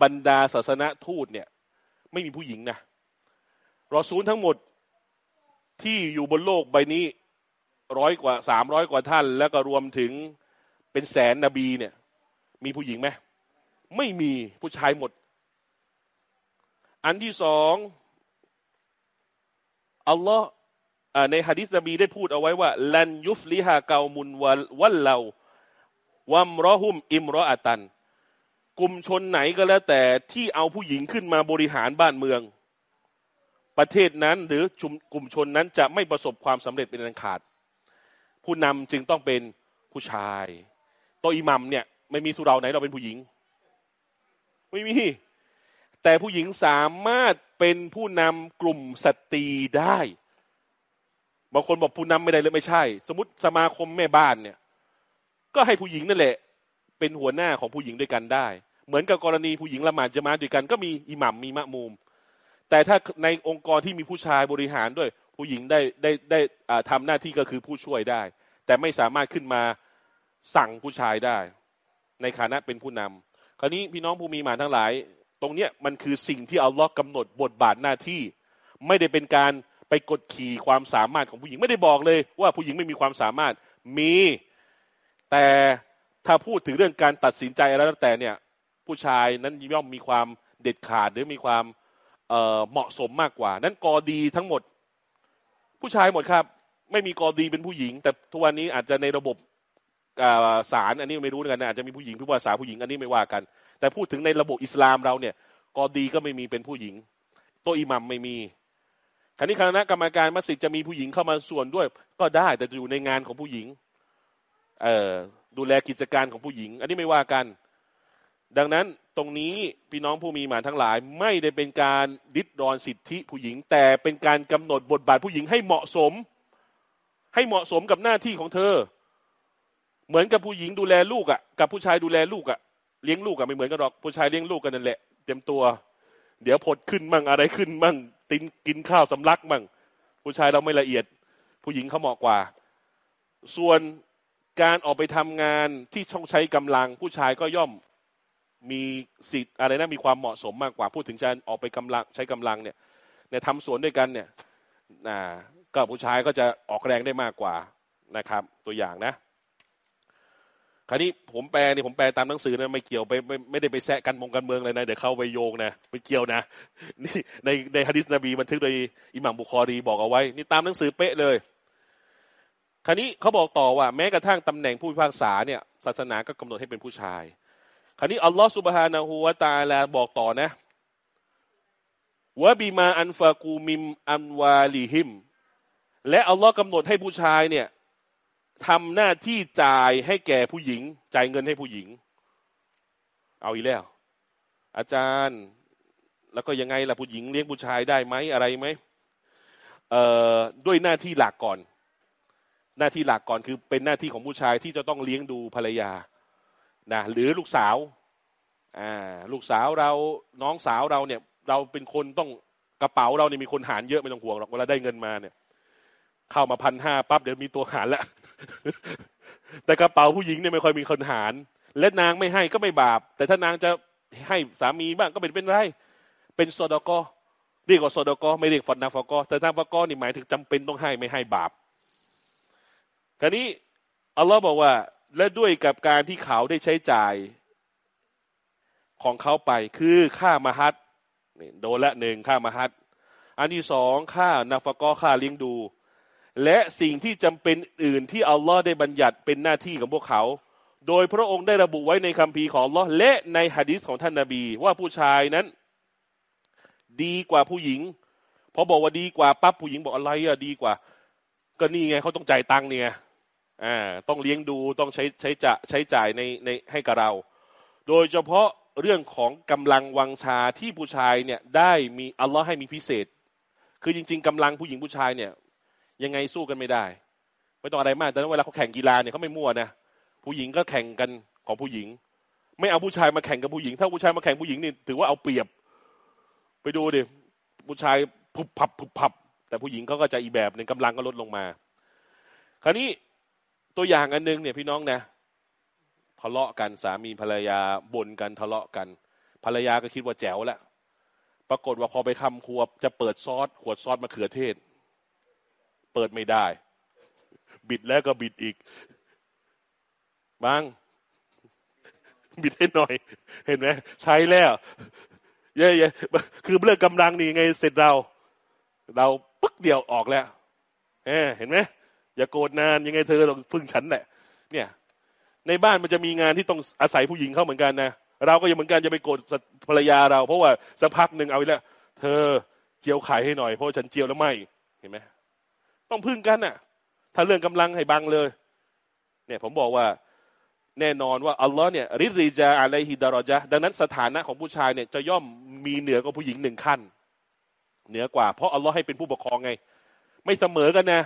บรรดาศาสนทูตเนี่ย ไม่มีผู้หญิงนะรอซูลทั้งหมดที่อยู่บนโลกใบนี้ร้อยกว่าสามร้อยกว่าท่าน แล้วก็รวมถึงเป็นแสนนบีเนี่ย มีผู้หญิงไหมไม่มีผู้ชายหมด อันที่สองอัลลอฮ์ ในฮะดิษนบีได้พูดเอาไว้ว่าลันยุฟลิฮาเกามุนวัลวัลเลาวัมรอหุมอิมรออาตัน กลุ่มชนไหนก็แล้วแต่ที่เอาผู้หญิงขึ้นมาบริหารบ้านเมือง ประเทศนั้นหรือกลุ่มชนนั้นจะไม่ประสบความสำเร็จเป็นอันขาด ผู้นำจึงต้องเป็นผู้ชายโตอิมัมเนี่ยไม่มีสุเราไหนเราเป็นผู้หญิง ไม่มี แต่ผู้หญิงสามารถเป็นผู้นำกลุ่มสตรีได้ บางคนบอกผู้นำไม่ได้เลยไม่ใช่ สมมติสมาคมแม่บ้านเนี่ย ก็ให้ผู้หญิงนั่นแหละ เป็นหัวหน้าของผู้หญิงด้วยกันได้ เหมือนกับกรณีผู้หญิงละหมาดจะมาด้วยกัน ก็มีอิหมัมมีมะมุมแต่ถ้าในองค์กรที่มีผู้ชายบริหารด้วย ผู้หญิงได้ได้ได้ทำหน้าที่ก็คือผู้ช่วยได้ แต่ไม่สามารถขึ้นมาสั่งผู้ชายได้ ในฐานะเป็นผู้นำคราวนี้พี่น้องผู้มีหมาทั้งหลาย ตรงเนี้ยมันคือสิ่งที่อัลลอฮ์กำหนดบทบาทหน้าที่ ไม่ได้เป็นการ ไปกดขี่ความสามารถของผู้หญิงไม่ได้บอกเลย ว่าผู้หญิงไม่มีความสามารถมี แต่ถ้าพูดถึงเรื่องการตัดสินใจอะไรแล้วแต่เนี่ย ผู้ชายนั้นย่อมมีความเด็ดขาดหรือมีความเเหมาะสมมากกว่า นั้นกอดีทั้งหมด ผู้ชายหมดครับ ไม่มีกอดีเป็นผู้หญิง แต่ทุกวันนี้อาจจะในระบบศาลอันนี้ไม่รู้กันนะอาจจะมีผู้หญิงผู้ว่าสาผู้หญิงอันนี้ไม่ว่ากัน แต่พูดถึงในระบบอิสลามเราเนี่ย กอดีก็ไม่มีเป็นผู้หญิงโตอิหมัมไม่มี คราวนี้คณะกรรมการมัสยิดจะมีผู้หญิงเข้ามาส่วนด้วย ก็ได้แต่อยู่ในงานของผู้หญิง เอ่อดูแลกิจการของผู้หญิง อันนี้ไม่ว่ากัน ดังนั้นตรงนี้พี่น้องผู้มีหมาทั้งหลาย ไม่ได้เป็นการดิดรอนสิทธิผู้หญิง แต่เป็นการกำหนดบทบาทผู้หญิงให้เหมาะสม ให้เหมาะสมกับหน้าที่ของเธอ เหมือนกับผู้หญิงดูแลลูกอะ่ะ กับผู้ชายดูแลลูกอะ่ะเลี้ยงลูกอะ่ะไม่เหมือนกันหรอกผู้ชายเลี้ยงลูกกันนั่นแหละเต็มตัว เดี๋ยวผดขึ้นมั่งอะไรขึ้นมั่ง ตินกินข้าวสำลักมั่งผู้ชายเราไม่ละเอียด ผู้หญิงเขาเหมาะกว่า ส่วนการออกไปทำงานที่ช่องใช้กำลัง ผู้ชายก็ย่อมมีสิทธิ์อะไรนะมีความเหมาะสมมากกว่า พูดถึงการออกไปกำลังใช้กำลังเนี่ยเนี่ยทำสวนด้วยกันเนี่ยนะก็ผู้ชายก็จะออกแรงได้มากกว่านะครับ ตัวอย่างนะ คราวนี้ผมแปลนี่ผมแปลตามหนังสือนะไม่เกี่ยวไปไม่ไม่ได้ไปแซะกันมงกันเมืองเลยนะเดี๋ยวเข้าไปโยงนะไม่เกี่ยวนะนี่ในในฮะดิษนบีบันทึกโดยอิหม่ามบุคอรีบอกเอาไว้ นี่ตามหนังสือเป๊ะเลย คราวนี้เขาบอกต่อว่า แม้กระทั่งตำแหน่งผู้พิพากษาเนี่ยศาสนาก็กำหนดให้เป็นผู้ชาย คราวนี้อัลลอฮฺสุบฮานาหูวาตาลาบอกต่อนะวะบีมาอันฟากูมิมอันวาลีฮิม และอัลลอฮ์กำหนดให้ผู้ชายเนี่ย ทำหน้าที่จ่ายให้แก่ผู้หญิง จ่ายเงินให้ผู้หญิง เอาอีกแล้ว อาจารย์แล้วก็ยังไงล่ะผู้หญิงเลี้ยงผู้ชายได้ไหมอะไรไหมเอ่อด้วยหน้าที่หลักก่อน หน้าที่หลักก่อนคือเป็นหน้าที่ของผู้ชายที่จะต้องเลี้ยงดูภรรยานะหรือลูกสาวอ่าลูกสาวเราน้องสาวเราเนี่ย เราเป็นคนต้องกระเป๋าเราเนี่ยมีคนหารเยอะไม่ต้องห่วงหรอกเวลาได้เงินมาเนี่ย เข้ามาพันห้าปั๊บเดี๋ยวมีตัวหารแล้ว แต่กระเป๋าผู้หญิงเนี่ยไม่ค่อยมีคนหาร และนางไม่ให้ก็ไม่บาป แต่ถ้านางจะให้สามีบ้างก็เป็นเป็นไร เป็นโซดกอเรียกว่าโซดกอไม่เรียกฟอนนาฟกอแต่นาฟกอนี่หมายถึงจำเป็นต้องให้ไม่ให้บาปคราวนี้อัลลอฮ์บอกว่า และด้วยกับการที่เขาได้ใช้จ่ายของเขาไปคือค่ามาฮัดนี่โดนละหนึ่งค่ามาฮัดอันที่สองค่านาฟกอค่าเลี้ยงดู และสิ่งที่จำเป็นอื่นที่อัลลอฮ์ได้บัญญัติเป็นหน้าที่ของพวกเขา โดยพระองค์ได้ระบุไว้ในคัมภีร์ของอัลลอฮ์และในฮะดิษของท่านนาบี ว่าผู้ชายนั้น ดีกว่าผู้หญิงพอบอกว่าดีกว่าปั๊บผู้หญิงบอกอะไรอะดีกว่า ก็นี่ไงเขาต้องจ่ายตังค์เนี่ยอ่าต้องเลี้ยงดูต้องใช้ใช้จะใช้จ่ายในในให้กับเรา โดยเฉพาะเรื่องของกำลังวังชาที่ผู้ชายเนี่ยได้มีอัลลอฮ์ให้มีพิเศษ คือจริง ๆกำลังผู้หญิงผู้ชายเนี่ย ยังไงสู้กันไม่ได้ ไม่ต้องอะไรมากแต่เวลาเขาแข่งกีฬาเนี่ยเขาไม่มั่วนะผู้หญิงก็แข่งกันของผู้หญิง ไม่เอาผู้ชายมาแข่งกับผู้หญิง ถ้าผู้ชายมาแข่งผู้หญิงนี่ถือว่าเอาเปรียบ ไปดูดิผู้ชายผุบพับผุบพับ แต่ผู้หญิงเขาก็จะอีแบบหนึ่งกำลังก็ลดลงมา คราวนี้ตัวอย่างอันนึงเนี่ยพี่น้องนะทะเลาะกันสามีภรรยาบ่นกันทะเลาะกัน ภรรยาก็คิดว่าแจ๋วแล้วปรากฏว่าพอไปคำครัวจะเปิดซอสขวดซอสมะเขือเทศ เปิดไม่ได้ บิดแล้วก็บิดอีกบางบิดให้หน่อย เห็นไหมใช้แล้วเย่ๆคือเรื่องกำลังนี่ไงเสร็จเรา เราปึ๊กเดียวออกแล้วเห็นไหมอย่าโกรธนานยังไงเธอต้องพึ่งฉันแหละเนี่ย ในบ้านมันจะมีงานที่ต้องอาศัยผู้หญิงเข้าเหมือนกันนะเราก็ยังเหมือนกันจะไปโกรธภรรยาเรา เพราะว่าสักพักหนึ่งเอาไปแล้ว เธอเจียวไข่ให้หน่อยเพราะฉันเจียวแล้วไม่เห็นไหม ต้องพึ่งกันน่ะ ถ้าเรื่องกำลังให้บังเลย เนี่ยผมบอกว่าแน่นอนว่าอัลลอฮ์เนี่ยริรีจาอะไรฮิดารอจาดังนั้นสถานะของผู้ชายเนี่ยจะย่อมมีเหนือกว่าผู้หญิงหนึ่งขั้น เหนือกว่า เพราะอัลลอฮ์ให้เป็นผู้ปกครองไง ไม่เสมอกันนะ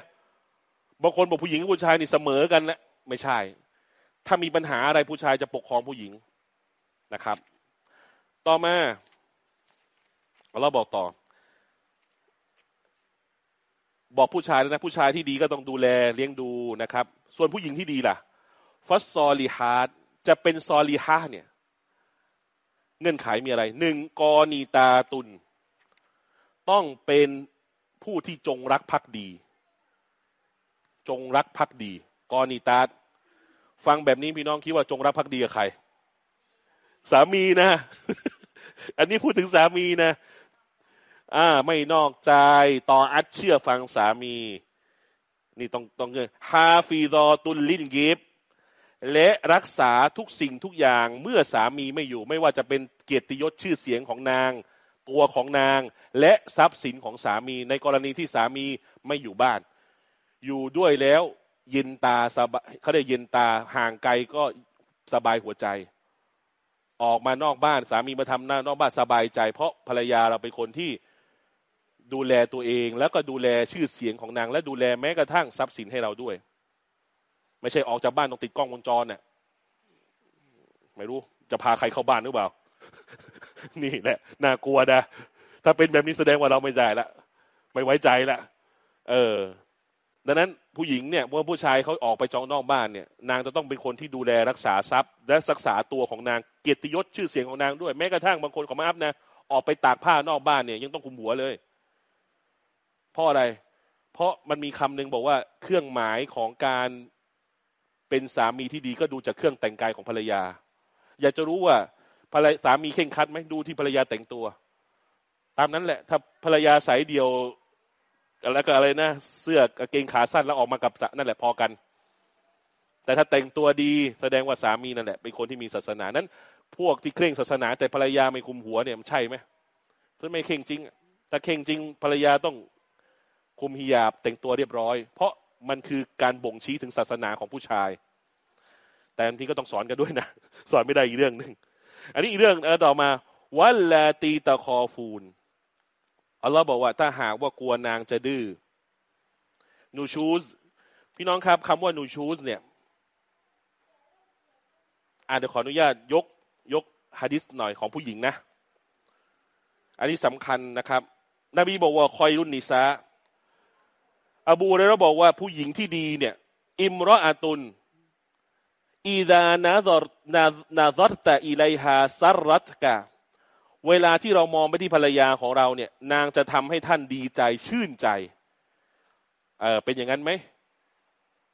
บางคนบอกผู้หญิงกับผู้ชายนี่เสมอกันแล้วไม่ใช่ ถ้ามีปัญหาอะไรผู้ชายจะปกครองผู้หญิงนะครับ ต่อมาเราบอกต่อ บอกผู้ชายแล้วนะผู้ชายที่ดีก็ต้องดูแลเลี้ยงดูนะครับ ส่วนผู้หญิงที่ดีล่ะฟัสซอลีฮาดจะเป็นซอลีฮาเนี่ยเงื่อนไขมีอะไรหนึ่งกอนีตาตุน ต้องเป็นผู้ที่จงรักภักดี จงรักภักดี กอนีตาฟังแบบนี้พี่น้องคิดว่าจงรักภักดีกับใคร สามีนะ อันนี้พูดถึงสามีนะ อ่า ไม่นอกใจต่ออัดเชื่อฟังสามี นี่ต้องต้องเงินฮาฟีดอตุลลินกิฟและรักษาทุกสิ่งทุกอย่างเมื่อสามีไม่อยู่ ไม่ว่าจะเป็นเกียรติยศชื่อเสียงของนาง ตัวของนาง และทรัพย์สินของสามี ในกรณีที่สามีไม่อยู่บ้าน อยู่ด้วยแล้ว เย็นตาสบายเขาได้เย็นตาห่างไกลก็สบายหัวใจ ออกมานอกบ้านสามีมาทำหน้านอกบ้านสบายใจ เพราะภรรยาเราเป็นคนที่ ดูแลตัวเอง แล้วก็ดูแลชื่อเสียงของนาง และดูแลแม้กระทั่งทรัพย์สินให้เราด้วย ไม่ใช่ออกจากบ้านต้องติดกล้องวงจรเนี่ยไม่รู้จะพาใครเข้าบ้านหรือเปล่า นี่แหละน่ากลัวนะถ้าเป็นแบบนี้แสดงว่าเราไม่ใจละไม่ไว้ใจละเออ ดังนั้นผู้หญิงเนี่ยเมื่อผู้ชายเขาออกไปจองนอกบ้านเนี่ย นางจะต้องเป็นคนที่ดูแลรักษาทรัพย์ และรักษาตัวของนางเกียรติยศชื่อเสียงของนางด้วยแม้กระทั่งบางคนของมาอัพนะออกไปตากผ้านอกบ้านเนี่ยยังต้องคุมหัวเลย เพราะอะไร เพราะมันมีคำหนึ่งบอกว่าเครื่องหมายของการเป็นสามีที่ดีก็ดูจากเครื่องแต่งกายของภรรยา อยากจะรู้ว่าภรรยาสามีเข่งคัดไหมดูที่ภรรยาแต่งตัว ตามนั้นแหละ ถ้าภรรยาใส่เดียวแล้วก็อะไรนะ เสื้อกางเกงขาสั้นแล้วออกมากับนั่นแหละพอกัน แต่ถ้าแต่งตัวดีแสดงว่าสามีนั่นแหละเป็นคนที่มีศาสนานั้น พวกที่เคร่งศาสนา แต่ภรรยาไม่คุมหัวเนี่ยมันใช่ไหมถ้าไม่เข่งจริงแต่เข่งจริงภรรยาต้อง คุมฮิญาบแต่งตัวเรียบร้อย เพราะมันคือการบ่งชี้ถึงศาสนาของผู้ชาย แต่บางทีก็ต้องสอนกันด้วยนะ สอนไม่ได้อีกเรื่องหนึ่งอันนี้อีกเรื่องต่อมาวัลลาตีตะคอฟูนอัลลอฮ์บอกว่าถ้าหากว่ากลัวนางจะดื้อนูชูสพี่น้องครับคำว่านูชูสเนี่ยอาเดี๋ยวขออนุญาตยกยกฮะดิษหน่อยของผู้หญิงนะ อันนี้สำคัญนะครับ นบีบอกว่าคอยรุ่นนิซา อบูเรเราบอกว่าผู้หญิงที่ดีเนี่ย อิมรออาตุนอีดานาซอรนานาซอรตะอิไลฮาซัรรัตกาเวลาที่เรามองไปที่ภรรยาของเราเนี่ย นางจะทำให้ท่านดีใจชื่นใจ เออเป็นอย่างนั้นไหม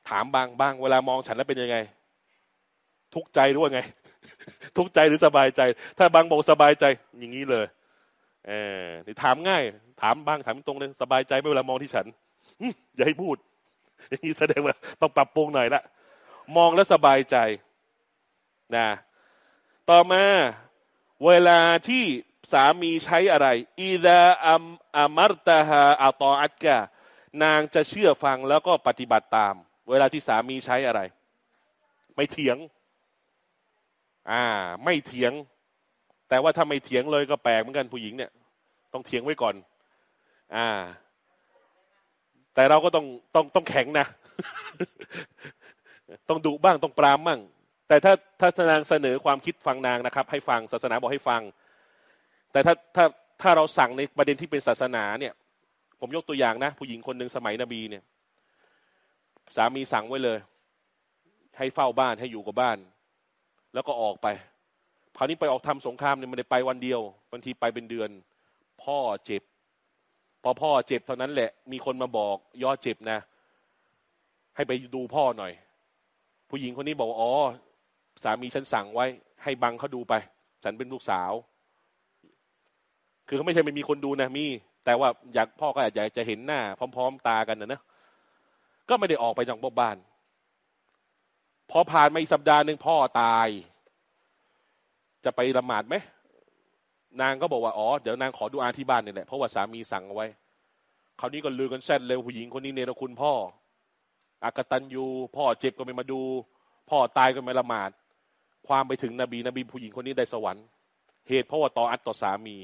ถามบางบางเวลามองฉันแล้วเป็นยังไง ทุกใจหรือว่าไง ทุกใจหรือสบายใจ ถ้าบางบอกสบายใจ อย่างนี้เลย เออถามง่าย ถามบางถามตรงเลยสบายใจไหมเวลามองที่ฉัน อย่าให้พูดอย่างนี้แสดงว่าต้องปรับปรุงหน่อยละมองแล้วสบายใจนะต่อมาเวลาที่สามีใช้อะไรอีดาอัมอามารตาฮาอัตออัตกะนางจะเชื่อฟังแล้วก็ปฏิบัติตาม เวลาที่สามีใช้อะไร ไม่เถียง อ่า ไม่เถียง แต่ว่าถ้าไม่เถียงเลยก็แปลกเหมือนกันผู้หญิงเนี่ย ต้องเถียงไว้ก่อน อ่า แต่เราก็ต้องต้องต้องแข็งนะ ต้องดุบ้างต้องปรามบ้างแต่ถ้าถ้านางเสนอความคิดฟังนางนะครับ ให้ฟังศาสนาบอกให้ฟัง แต่ถ้าถ้าถ้าเราสั่งในประเด็นที่เป็นศาสนาเนี่ย ผมยกตัวอย่างนะ ผู้หญิงคนหนึ่งสมัยนบีเนี่ย สามีสั่งไว้เลย ให้เฝ้าบ้านให้อยู่กับบ้าน แล้วก็ออกไปคราวนี้ไปออกทำสงครามเนี่ยมันได้ไปวันเดียวบางทีไปเป็นเดือน พ่อเจ็บ พอพ่อเจ็บเท่านั้นแหละ มีคนมาบอกย่อเจ็บนะ ให้ไปดูพ่อหน่อย ผู้หญิงคนนี้บอกอ๋อสามีฉันสั่งไว้ ให้บังเขาดูไป ฉันเป็นลูกสาว คือเขาไม่ใช่ไม่มีคนดูนะมี แต่ว่าอยากพ่อก็อาจจะจะเห็นหน้า พร้อม ๆ ตากันนะนะก็ไม่ได้ออกไปจากบ้านพอผ่านมาอีกสัปดาห์หนึ่งพ่อตาย จะไปละหมาดไหม นางก็บอกว่าอ๋อเดี๋ยวนางขอดูอาที่บ้านนี่แหละเพราะว่าสามีสั่งเอาไว้คราวนี้ก็ลือกันแซดเลยผู้หญิงคนนี้เนรคุณพ่ออากตันยูพ่อเจ็บก็ไม่มาดู พ่อตายก็ไม่ละหมาด ความไปถึงนบีนบีผู้หญิงคนนี้ได้สวรรค์ เหตุเพราะว่าต่ออัดต่อสามี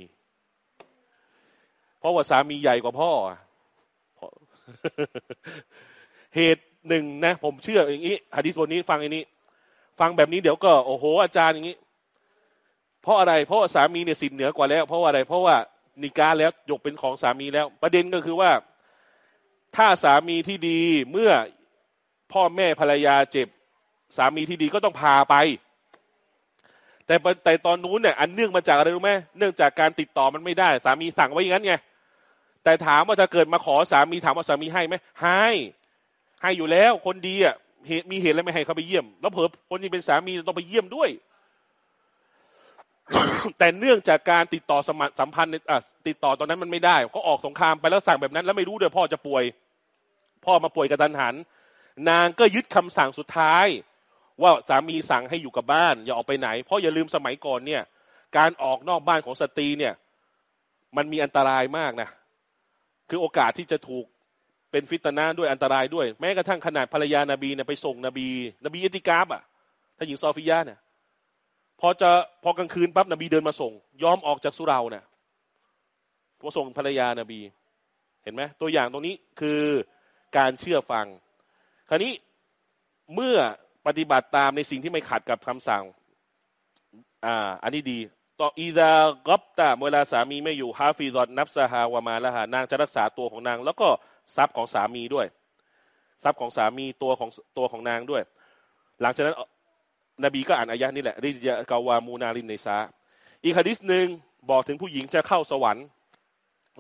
เพราะว่าสามีใหญ่กว่าพ่อ เหตุหนึ่งนะ ผมเชื่ออย่างนี้ฮะดิษบทนี้ฟังอย่างนี้ ฟังแบบนี้เดี๋ยวก็ โอ้โห อาจารย์อย่างนี้ เพราะอะไร เพราะสามีเนี่ยสินเหนือกว่าแล้ว เพราะอะไร เพราะว่านิกาแล้วยกเป็นของสามีแล้ว ประเด็นก็คือว่า ถ้าสามีที่ดีเมื่อพ่อแม่ภรรยาเจ็บ สามีที่ดีก็ต้องพาไป แต่แต่ตอนนู้นเนี่ยอันเนื่องมาจากอะไรรู้ไหมเนื่องจากการติดต่อมันไม่ได้ สามีสั่งไว้อย่างนั้นไงแต่ถามว่าถ้าเกิดมาขอสามีถามว่าสามีให้ไหมให้ให้อยู่แล้ว คนดีอะเหตุมีเหตุอะไรไม่ให้เขาไปเยี่ยม แล้วเผอคนที่เป็นสามีต้องไปเยี่ยมด้วย แต่เนื่องจากการติดต่อสมัสัมพันธ์ติดต่อตอนนั้นมันไม่ได้ก็ออกสงครามไปแล้วสั่งแบบนั้น แล้วไม่รู้เด้วยวพ่อจะป่วย พ่อมาป่วยกระทันหัน นางก็ยึดคำสั่งสุดท้าย ว่าสามีสั่งให้อยู่กับบ้าน อย่าออกไปไหน เพราะอย่าลืมสมัยก่อนเนี่ย การออกนอกบ้านของสตรีเนี่ย มันมีอันตรายมากนะคือโอกาสที่จะถูกเป็นฟิตนาด้วยอันตรายด้วย แม้กระทั่งขนาดภรรยานาบีเนี่ยไปส่งนบี นบีอิติกาบอะถ้าหญิงซอฟิยาเนี่ย พอจะพอกลางคืนปั๊บนบีเดินมาส่ง ยอมออกจากสุรานี่ยพอส่งภรรยานาบี เห็นไหมตัวอย่างตรงนี้คือการเชื่อฟัง คราวนี้เมื่อปฏิบัติตามในสิ่งที่ไม่ขัดกับคำสั่ง อ่า อันนี้ดีต่ออีดากอบตาเวลาสามีไม่อยู่ฮาฟีดอนนับซาฮาวามาละหานางจะรักษาตัวของนาง แล้วก็ทรัพย์ของสามีด้วย ทรัพย์ของสามีตัวของตัวของนางด้วย หลังจากนั้น นบีก็อ่านอายะนี้แหละริยะกาวามูนาลินในซาอีกฮะดิษหนึ่งบอกถึงผู้หญิงจะเข้าสวรรค์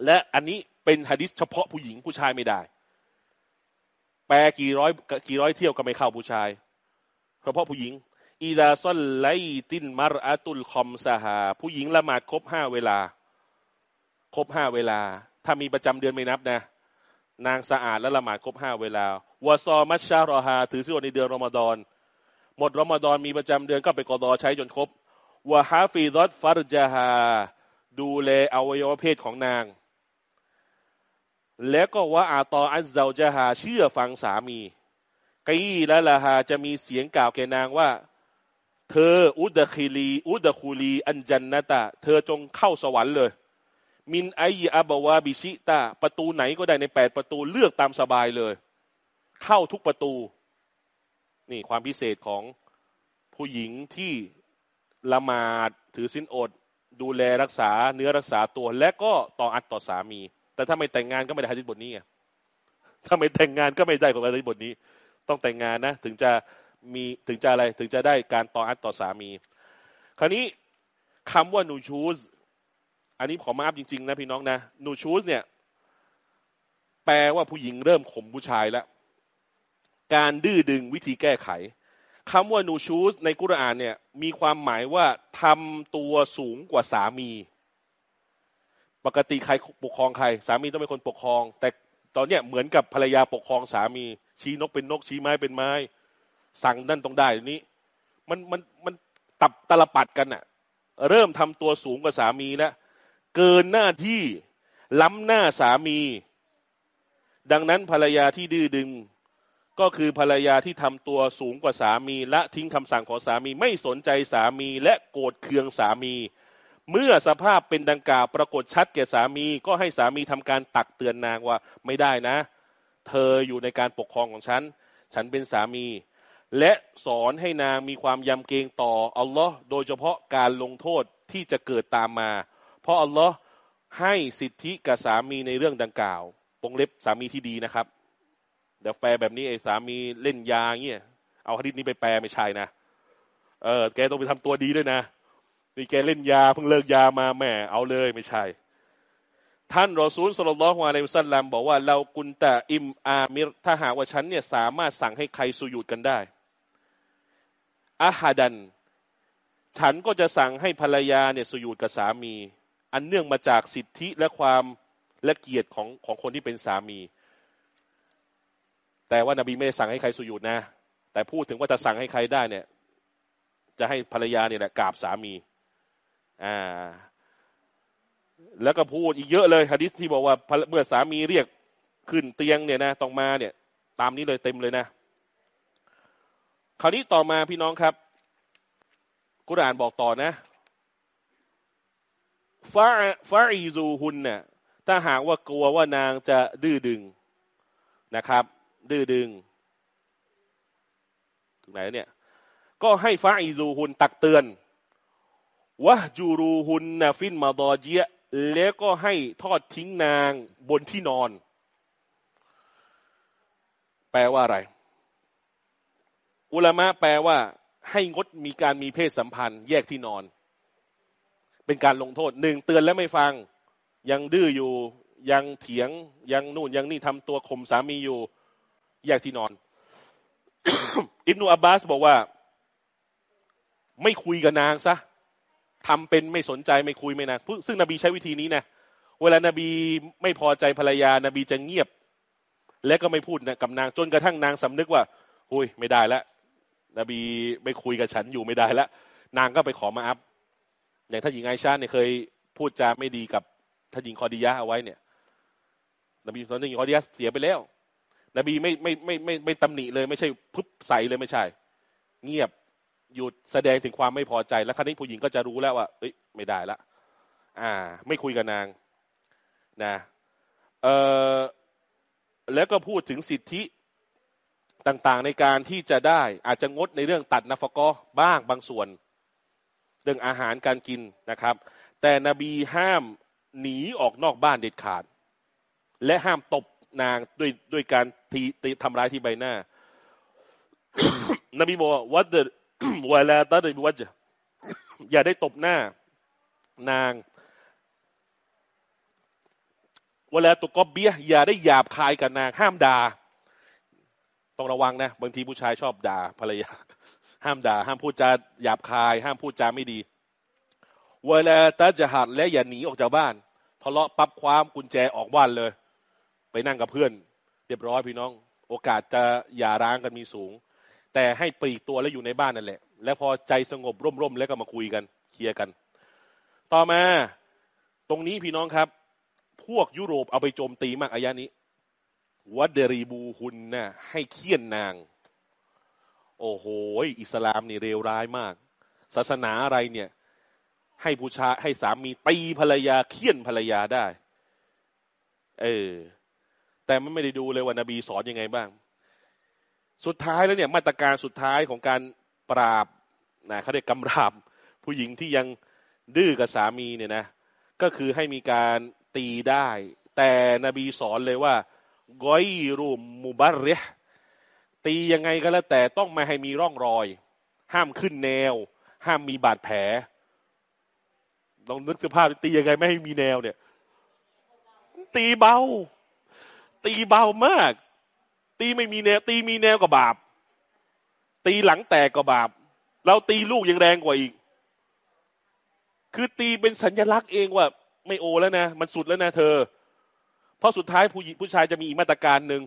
และอันนี้เป็นฮะดิษเฉพาะผู้หญิงผู้ชายไม่ได้ แปลกี่ร้อยกี่ร้อยเที่ยวก็ไม่เข้าผู้ชาย เฉพาะผู้หญิงอีดาซอนไลตินมารอาตุลคอมซาฮาผู้หญิงละหมาดครบห้าเวลา ครบห้าเวลา ถ้ามีประจำเดือนไม่นับนะ นางสะอาดและละหมาดครบห้าเวลาวาซอมัชชารอฮาถือสิวในเดือนรอมฎอน หมดรอมฎอนมีประจำเดือนก็ไปกอดอใช้จนครบวะฮาฟีรอดฟารจาฮาดูแลอวัยวะเพศของนาง แล้วก็ว่าอาตออัลเซาจาฮาเชื่อฟังสามีกีและละฮาจะมีเสียงกล่าวแก่นางว่า เธออุดะคีลี อุดะคูลี อันจันนตะ เธอจงเข้าสวรรค์เลย มินไอยอับวาบิชิตาประตูไหนก็ได้ในแปดประตูเลือกตามสบายเลย เข้าทุกประตู นี่ความพิเศษของผู้หญิงที่ละหมาดถือสินอด ดูแลรักษาเนื้อรักษาตัว และก็ต่ออัดต่อสามี แต่ถ้าไม่แต่งงานก็ไม่ได้ฮะดิษบทนี้ไงถ้าไม่แต่งงานก็ไม่ได้ของฮะดิษบทนี้ ต้องแต่งงานนะ ถึงจะมีถึงจะอะไรถึงจะได้การต่ออัดต่อสามี คราวนี้คำว่านูชูสอันนี้ขอมาอัพจริง ๆ นะพี่น้องนะนูชูสเนี่ย แปลว่าผู้หญิงเริ่มข่มผู้ชายแล้ว การดื้อดึงวิธีแก้ไขคำว่านูชูสในกุรอานเนี่ยมีความหมายว่าทำตัวสูงกว่าสามี ปกติใครปกครองใคร สามีต้องเป็นคนปกครอง แต่ตอนเนี้ยเหมือนกับภรรยาปกครองสามี ชี้นกเป็นนกชี้ไม้เป็นไม้ สั่งนั่นต้องได้นี้ มันมันมันตับตลปัดกันอะเริ่มทำตัวสูงกว่าสามีแล้วเกินหน้าที่ล้ำหน้าสามี ดังนั้นภรรยาที่ดื้อดึง ก็คือภรรยาที่ทำตัวสูงกว่าสามีและทิ้งคำสั่งของสามีไม่สนใจสามีและโกรธเคืองสามี เมื่อสภาพเป็นดังกล่าวปรากฏชัดแก่สามีก็ให้สามีทำการตักเตือนนางว่าไม่ได้นะ เธออยู่ในการปกครองของฉัน ฉันเป็นสามี และสอนให้นางมีความยำเกรงต่ออัลลอฮ์โดยเฉพาะการลงโทษที่จะเกิดตามมา เพราะอัลลอฮ์ให้สิทธิกับสามีในเรื่องดังกล่าววงเล็บสามีที่ดีนะครับ ดี๋ยวแปลแบบนี้ไอ้สามีเล่นยาเงี้ยเอาคดีนี้ไปแปลไม่ใช่นะเออแกต้องไปทำตัวดีด้วยนะนี่แกเล่นยาเพิ่งเลิกยามาแม่เอาเลยไม่ใช่ ท่านรอซูลสลลลอฮวาในมุสลัมบอกว่าเรากุนตะอิมอามิรถ้าหากว่าฉันเนี่ยสามารถสั่งให้ใครสุยุดกันได้อาฮาดัน ฉันก็จะสั่งให้ภรรยาเนี่ยสุยุดกับสามี อันเนื่องมาจากสิทธิและความและเกียรติของของคนที่เป็นสามี แต่ว่านบีไม่ได้สั่งให้ใครสุยุดนะ แต่พูดถึงว่าจะสั่งให้ใครได้เนี่ย จะให้ภรรยาเนี่ยแหละกราบสามี อ่า แล้วก็พูดอีกเยอะเลยฮะดิษที่บอกว่าเมื่อสามีเรียกขึ้นเตียงเนี่ยนะต้องมาเนี่ย ตามนี้เลยเต็มเลยนะ คราวนี้ต่อมาพี่น้องครับ กุรานบอกต่อนะฟาฟาอีซูฮุนเนี่ยถ้าหากว่ากลัวว่านางจะดื้อดึงนะครับ ดื้อดึงถึงไหนเนี่ย ก็ให้ฟ้าอิซูฮุนตักเตือนวะจูรูฮุนนาฟินมาดอเจียแล้วก็ให้ทอดทิ้งนางบนที่นอน แปลว่าอะไร อุลามะแปลว่า ให้งดมีการมีเพศสัมพันธ์ แยกที่นอน เป็นการลงโทษหนึ่งเตือนแล้วไม่ฟัง ยังดื้ออยู่ ยังเถียงยังนู่นยังนี่ทำตัวข่มสามีอยู่ แยกที่นอน อิบนูอับบาสบอกว่า ไม่คุยกับนางซะทำเป็นไม่สนใจไม่คุยไม่นางซึ่งนบีใช้วิธีนี้นะเวลานบีไม่พอใจภรรยานบีจะเงียบ และก็ไม่พูดนะกับนางจนกระทั่งนางสำนึกว่าหุยไม่ได้แล้วนบีไม่คุยกับฉันอยู่ไม่ได้แล้วนางก็ไปขอมาอัพ อย่างท่านหญิงไอชาเนี่ยเคยพูดจาไม่ดีกับท่านหญิงคอดียะเอาไว้เนี่ยนบีตอนนี้หญิงคอดียะเสียไปแล้ว นบีไม่ไม่ไม่ไม่ไม่ตำหนิเลยไม่ใช่พึบใส่เลยไม่ใช่ เงียบหยุดแสดงถึงความไม่พอใจ แล้วครั้นี้ผู้หญิงก็จะรู้แล้วว่าเอ้ยไม่ได้ละอ่า ไม่คุยกับนางนะเออแล้วก็พูดถึงสิทธิต่างๆ ในการที่จะได้อาจจะงดในเรื่องตัดนาฟกอบ้างบางส่วน เรื่องอาหารการกินนะครับ แต่นบีห้ามหนีออกนอกบ้านเด็ดขาด และห้ามตบ นางด้วยด้วยการทีทำร้ายที่ใบหน้านบีบอกวัดเดวลาตัดวัดอย่าได้ตบหน้า นางเวลาตุกอบเบียอย่าได้หยาบคายกับนาง ห้ามด่าต้องระวังนะ บางทีผู้ชายชอบด่าภรรยา ห้ามด่า ห้ามพูดจาหยาบคาย ห้ามพูดจาไม่ดีเวลาตาจะหัดและอย่าหนีออกจากบ้านทะเลาะปั๊บความกุญแจออกบ้านเลย ไปนั่งกับเพื่อน เรียบร้อยพี่น้อง โอกาสจะหย่าร้างกันมีสูง แต่ให้ปลีกตัวแล้วอยู่ในบ้านนั่นแหละ แล้วพอใจสงบร่มๆแล้วก็มาคุยกันเคลียร์กัน ต่อมาตรงนี้พี่น้องครับ พวกยุโรปเอาไปโจมตีมากอายะนี้วัดเดรีบูฮุนนะ่ะให้เคี่ยนนาง โอ้โหอิสลามนี่เร็วร้ายมาก ศาสนาอะไรเนี่ย ให้ผู้ชายให้สามีตีภรรยาเคี่ยนภรรยาได้ เออ แต่มันไม่ได้ดูเลยว่านบีสอนยังไงบ้าง สุดท้ายแล้วเนี่ยมาตรการสุดท้ายของการปราบนะเขาเรียกกำราบผู้หญิงที่ยังดื้อกับสามีเนี่ยนะ ก็คือให้มีการตีได้ แต่นบีสอนเลยว่ากอยรูมมูบาร์เรตียังไงก็แล้วแต่ต้องไม่ให้มีร่องรอย ห้ามขึ้นแนว ห้ามมีบาดแผลลองนึกสภาพตียังไงไม่ให้มีแนวเนี่ย ตีเบา ตีเบามาก ตีไม่มีแนว ตีมีแนวก็บาป ตีหลังแตกก็บาป เราตีลูกยังแรงกว่าอีก คือตีเป็นสัญลักษณ์เองว่า ไม่โอแล้วนะ มันสุดแล้วนะเธอ เพราะสุดท้ายผู้หญิงผู้ชายจะมีอีกมาตรการหนึ่ง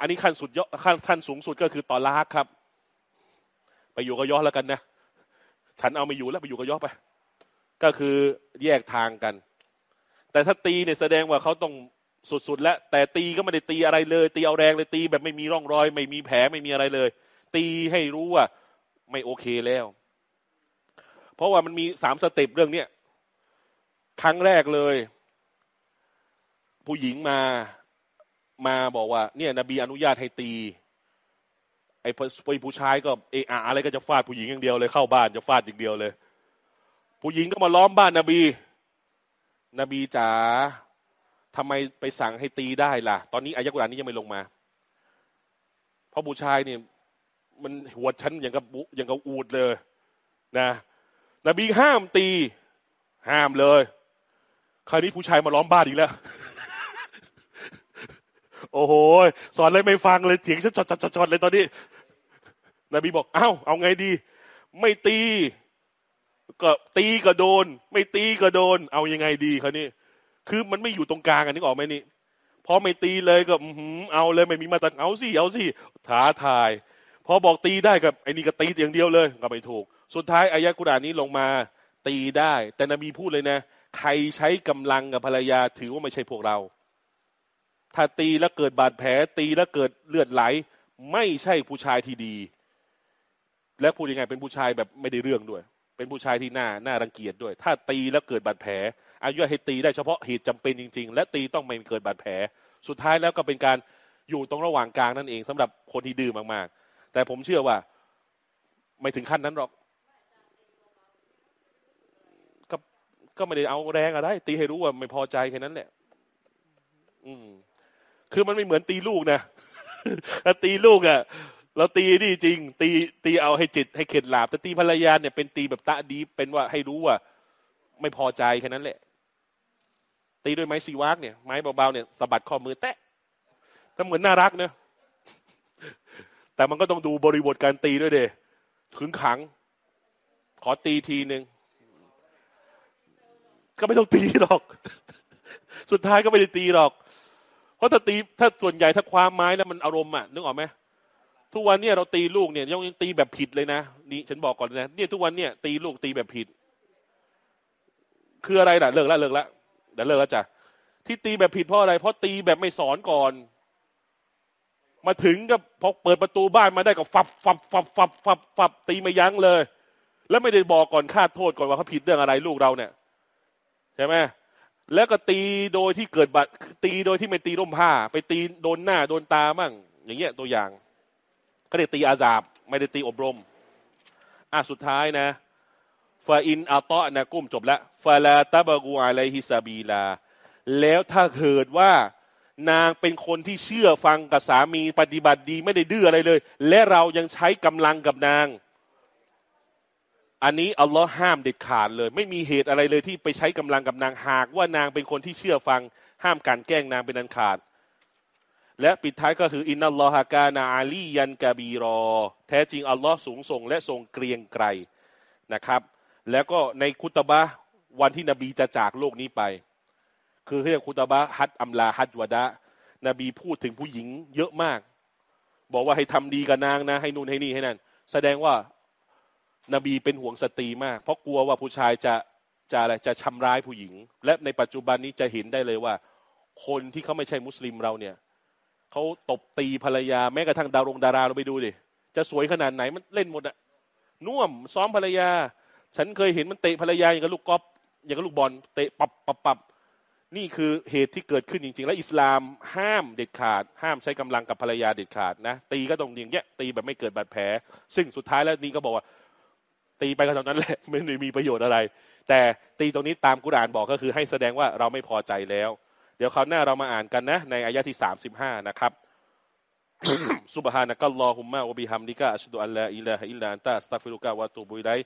อันนี้ขั้นสุดยอดขั้นขั้นสูงสุดก็คือต่อลากครับ ไปอยู่กับยอแล้วกันนะ ฉันเอาไม่อยู่แล้วไปอยู่กับยอไป ก็คือแยกทางกันแต่ถ้าตีเนี่ยแสดงว่าเขาต้อง สุดๆ แล้วแต่ตีก็ไม่ได้ตีอะไรเลย ตีเอาแรงเลยตีแบบไม่มีร่องรอย ไม่มีแผลไม่มีอะไรเลย ตีให้รู้ว่าไม่โอเคแล้ว เพราะว่ามันมีสามสเต็ปเรื่องเนี้ยครั้งแรกเลย ผู้หญิงมามาบอกว่า เนี่ยนบีอนุญาตให้ตี ไอ้ผู้ชายก็เอะอะอะไรก็จะฟาดผู้หญิงอย่างเดียวเลยเข้าบ้านจะฟาดอย่างเดียวเลย ผู้หญิงก็มาล้อมบ้านนบี นบีจ๋า ทำไมไปสั่งให้ตีได้ล่ะ ตอนนี้อายะกุรานนี้ยังไม่ลงมา เพราะผู้ชายเนี่ยมันหัวชั้นอย่างกับอย่างกับอูดเลย นะนบีห้ามตี ห้ามเลย คราวนี้ผู้ชายมาล้อมบ้านอีกแล้ว โอ้โห สอนเลยไม่ฟังเลยเถียงฉันจอดจอดจอดเลยตอนนี้ นบีบอก เอ้า เอาไงดี ไม่ตี ก็ตีก็โดน ไม่ตีก็โดน เอายังไงดีคราวนี้ คือมันไม่อยู่ตรงกลางกันนึกออกไหมนี่พอไม่ตีเลยก็อืมเอาเลยไม่มีมาตัดเอาสิเอาสิท้าทาย พอบอกตีได้กับไอ้นี่ก็ตีอย่างเดียวเลยก็ไม่ถูก สุดท้ายอายะกุรานี้ลงมาตีได้ แต่นบีพูดเลยนะ ใครใช้กำลังกับภรรยาถือว่าไม่ใช่พวกเรา ถ้าตีแล้วเกิดบาดแผล ตีแล้วเกิดเลือดไหล ไม่ใช่ผู้ชายที่ดี และพูดยังไงเป็นผู้ชายแบบไม่ได้เรื่องด้วย เป็นผู้ชายที่น่าน่ารังเกียจด้วย ถ้าตีแล้วเกิดบาดแผล อายุให้ตีได้เฉพาะเหตุจำเป็นจริง ๆ และตีต้องไม่เกิดบาดแผล สุดท้ายแล้วก็เป็นการอยู่ตรงระหว่างกลางนั่นเองสำหรับคนที่ดื้อมากๆ แต่ผมเชื่อว่า ไม่ถึงขั้นนั้นหรอก ก็ก็ไม่ได้เอาแรงอะไรตีให้รู้ว่าไม่พอใจแค่นั้นแหละ อืม คือมันไม่เหมือนตีลูกนะถ้าตีลูกอะ่ะเราตีนี่จริง ตีตีเอาให้จิตให้เข็ดหลาบแต่ตีภรรยาเนี่ยเป็นตีแบบตะดีเป็นว่าให้รู้ว่า ไม่พอใจแค่นั้นแหละ ตีด้วยไม้ซีวากเนี่ยไม้เบาๆเนี่ยสะบัดข้อมือแตะแต่เหมือนน่ารักเนอะแต่มันก็ต้องดูบริบทการตีด้วยเดขึงขัง ขอตีทีหนึ่งก็ไม่ต้องตีหรอก สุดท้ายก็ไม่ได้ตีหรอก เพราะถ้าตีถ้าส่วนใหญ่ถ้าความไม้แล้วมันอารมณ์อะนึกออกไหมทุกวันเนี่ยเราตีลูกเนี่ยยังตีแบบผิดเลยนะนี่ฉันบอกก่อนนะเนี่ยทุกวันเนี่ยตีลูกตีแบบผิด คืออะไรล่ะเลิกแล้วเลิกแล้ว ดี๋ยวเลิกแล้วจ้ะที่ตีแบบผิดเพราะอะไร เพราะตีแบบไม่สอนก่อน มาถึงก็พอเปิดประตูบ้านมาได้ก็ฟับฟับฟับฟับฟับฟับตีไม่ยั้งเลย แล้วไม่ได้บอกก่อนคาดโทษก่อนว่าเขาผิดเรื่องอะไรลูกเราเนี่ยใช่ไหมแล้วก็ตีโดยที่เกิดบัตรตีโดยที่ไม่ตีร่มผ้า ไปตีโดนหน้าโดนตามั่ง อย่างเงี้ยตัวอย่าง ก็ได้ตีอาซาบไม่ได้ตีอบรม อะสุดท้ายนะ ฟาอินอัลตอนะกุ้มจบแล้วฟาลาตาบากูอะไลฮิซาบีลา แล้วถ้าเกิดว่านางเป็นคนที่เชื่อฟังกับสามีปฏิบัติดีไม่ได้ดื้ออะไรเลย และเรายังใช้กำลังกับนาง อันนี้อัลลอฮ์ห้ามเด็ดขาดเลย ไม่มีเหตุอะไรเลยที่ไปใช้กำลังกับนางหากว่านางเป็นคนที่เชื่อฟัง ห้ามการแกล้งนางเป็นอันขาด และปิดท้ายก็คืออินนัลลอฮากานาอาลียันกาบีรอ แท้จริงอัลลอฮ์สูงส่งและทรงเกรียงไกรนะครับ แล้วก็ในคุตบะวันที่นบีจะจากโลกนี้ไป คือเรียกคุตบะฮัดอัมลาฮัดวดะนบีพูดถึงผู้หญิงเยอะมาก บอกว่าให้ทำดีกับนางนะ ให้นู่นให้นี่ให้นั่นแสดงว่านบีเป็นห่วงสตรีมาก เพราะกลัวว่าผู้ชายจะจะอะไรจะชำร้ายผู้หญิง และในปัจจุบันนี้จะเห็นได้เลยว่า คนที่เขาไม่ใช่มุสลิมเราเนี่ยเขาตบตีภรรยาแม้กระทั่งดารงดาราเราไปดูดิจะสวยขนาดไหนมันเล่นหมดอะน่วมซ้อมภรรยา ฉันเคยเห็นมันเตะภรรยาอย่างกับลูกกอล์ฟอย่างกับลูกบอลเตะปับปับปับนี่คือเหตุที่เกิดขึ้นจริง ๆ และอิสลามห้ามเด็ดขาด ห้ามใช้กำลังกับภรรยาเด็ดขาดนะ ตีก็ต้องอย่างเงี้ยตีแบบไม่เกิดบาดแผล ซึ่งสุดท้ายแล้วนี่ก็บอกว่า ตีไปก็เท่านั้นแหละ ไม่ได้มีประโยชน์อะไร แต่ตีตรงนี้ตามกุรอานบอกก็คือให้แสดงว่าเราไม่พอใจแล้ว เดี๋ยวคราวหน้าเรามาอ่านกันนะ ในอายะที่สามสิบห้านะครับ سبحانك اللهم وبحمدك أشهد أن لا إله إلا أنت أستغفرك وأتوب إليك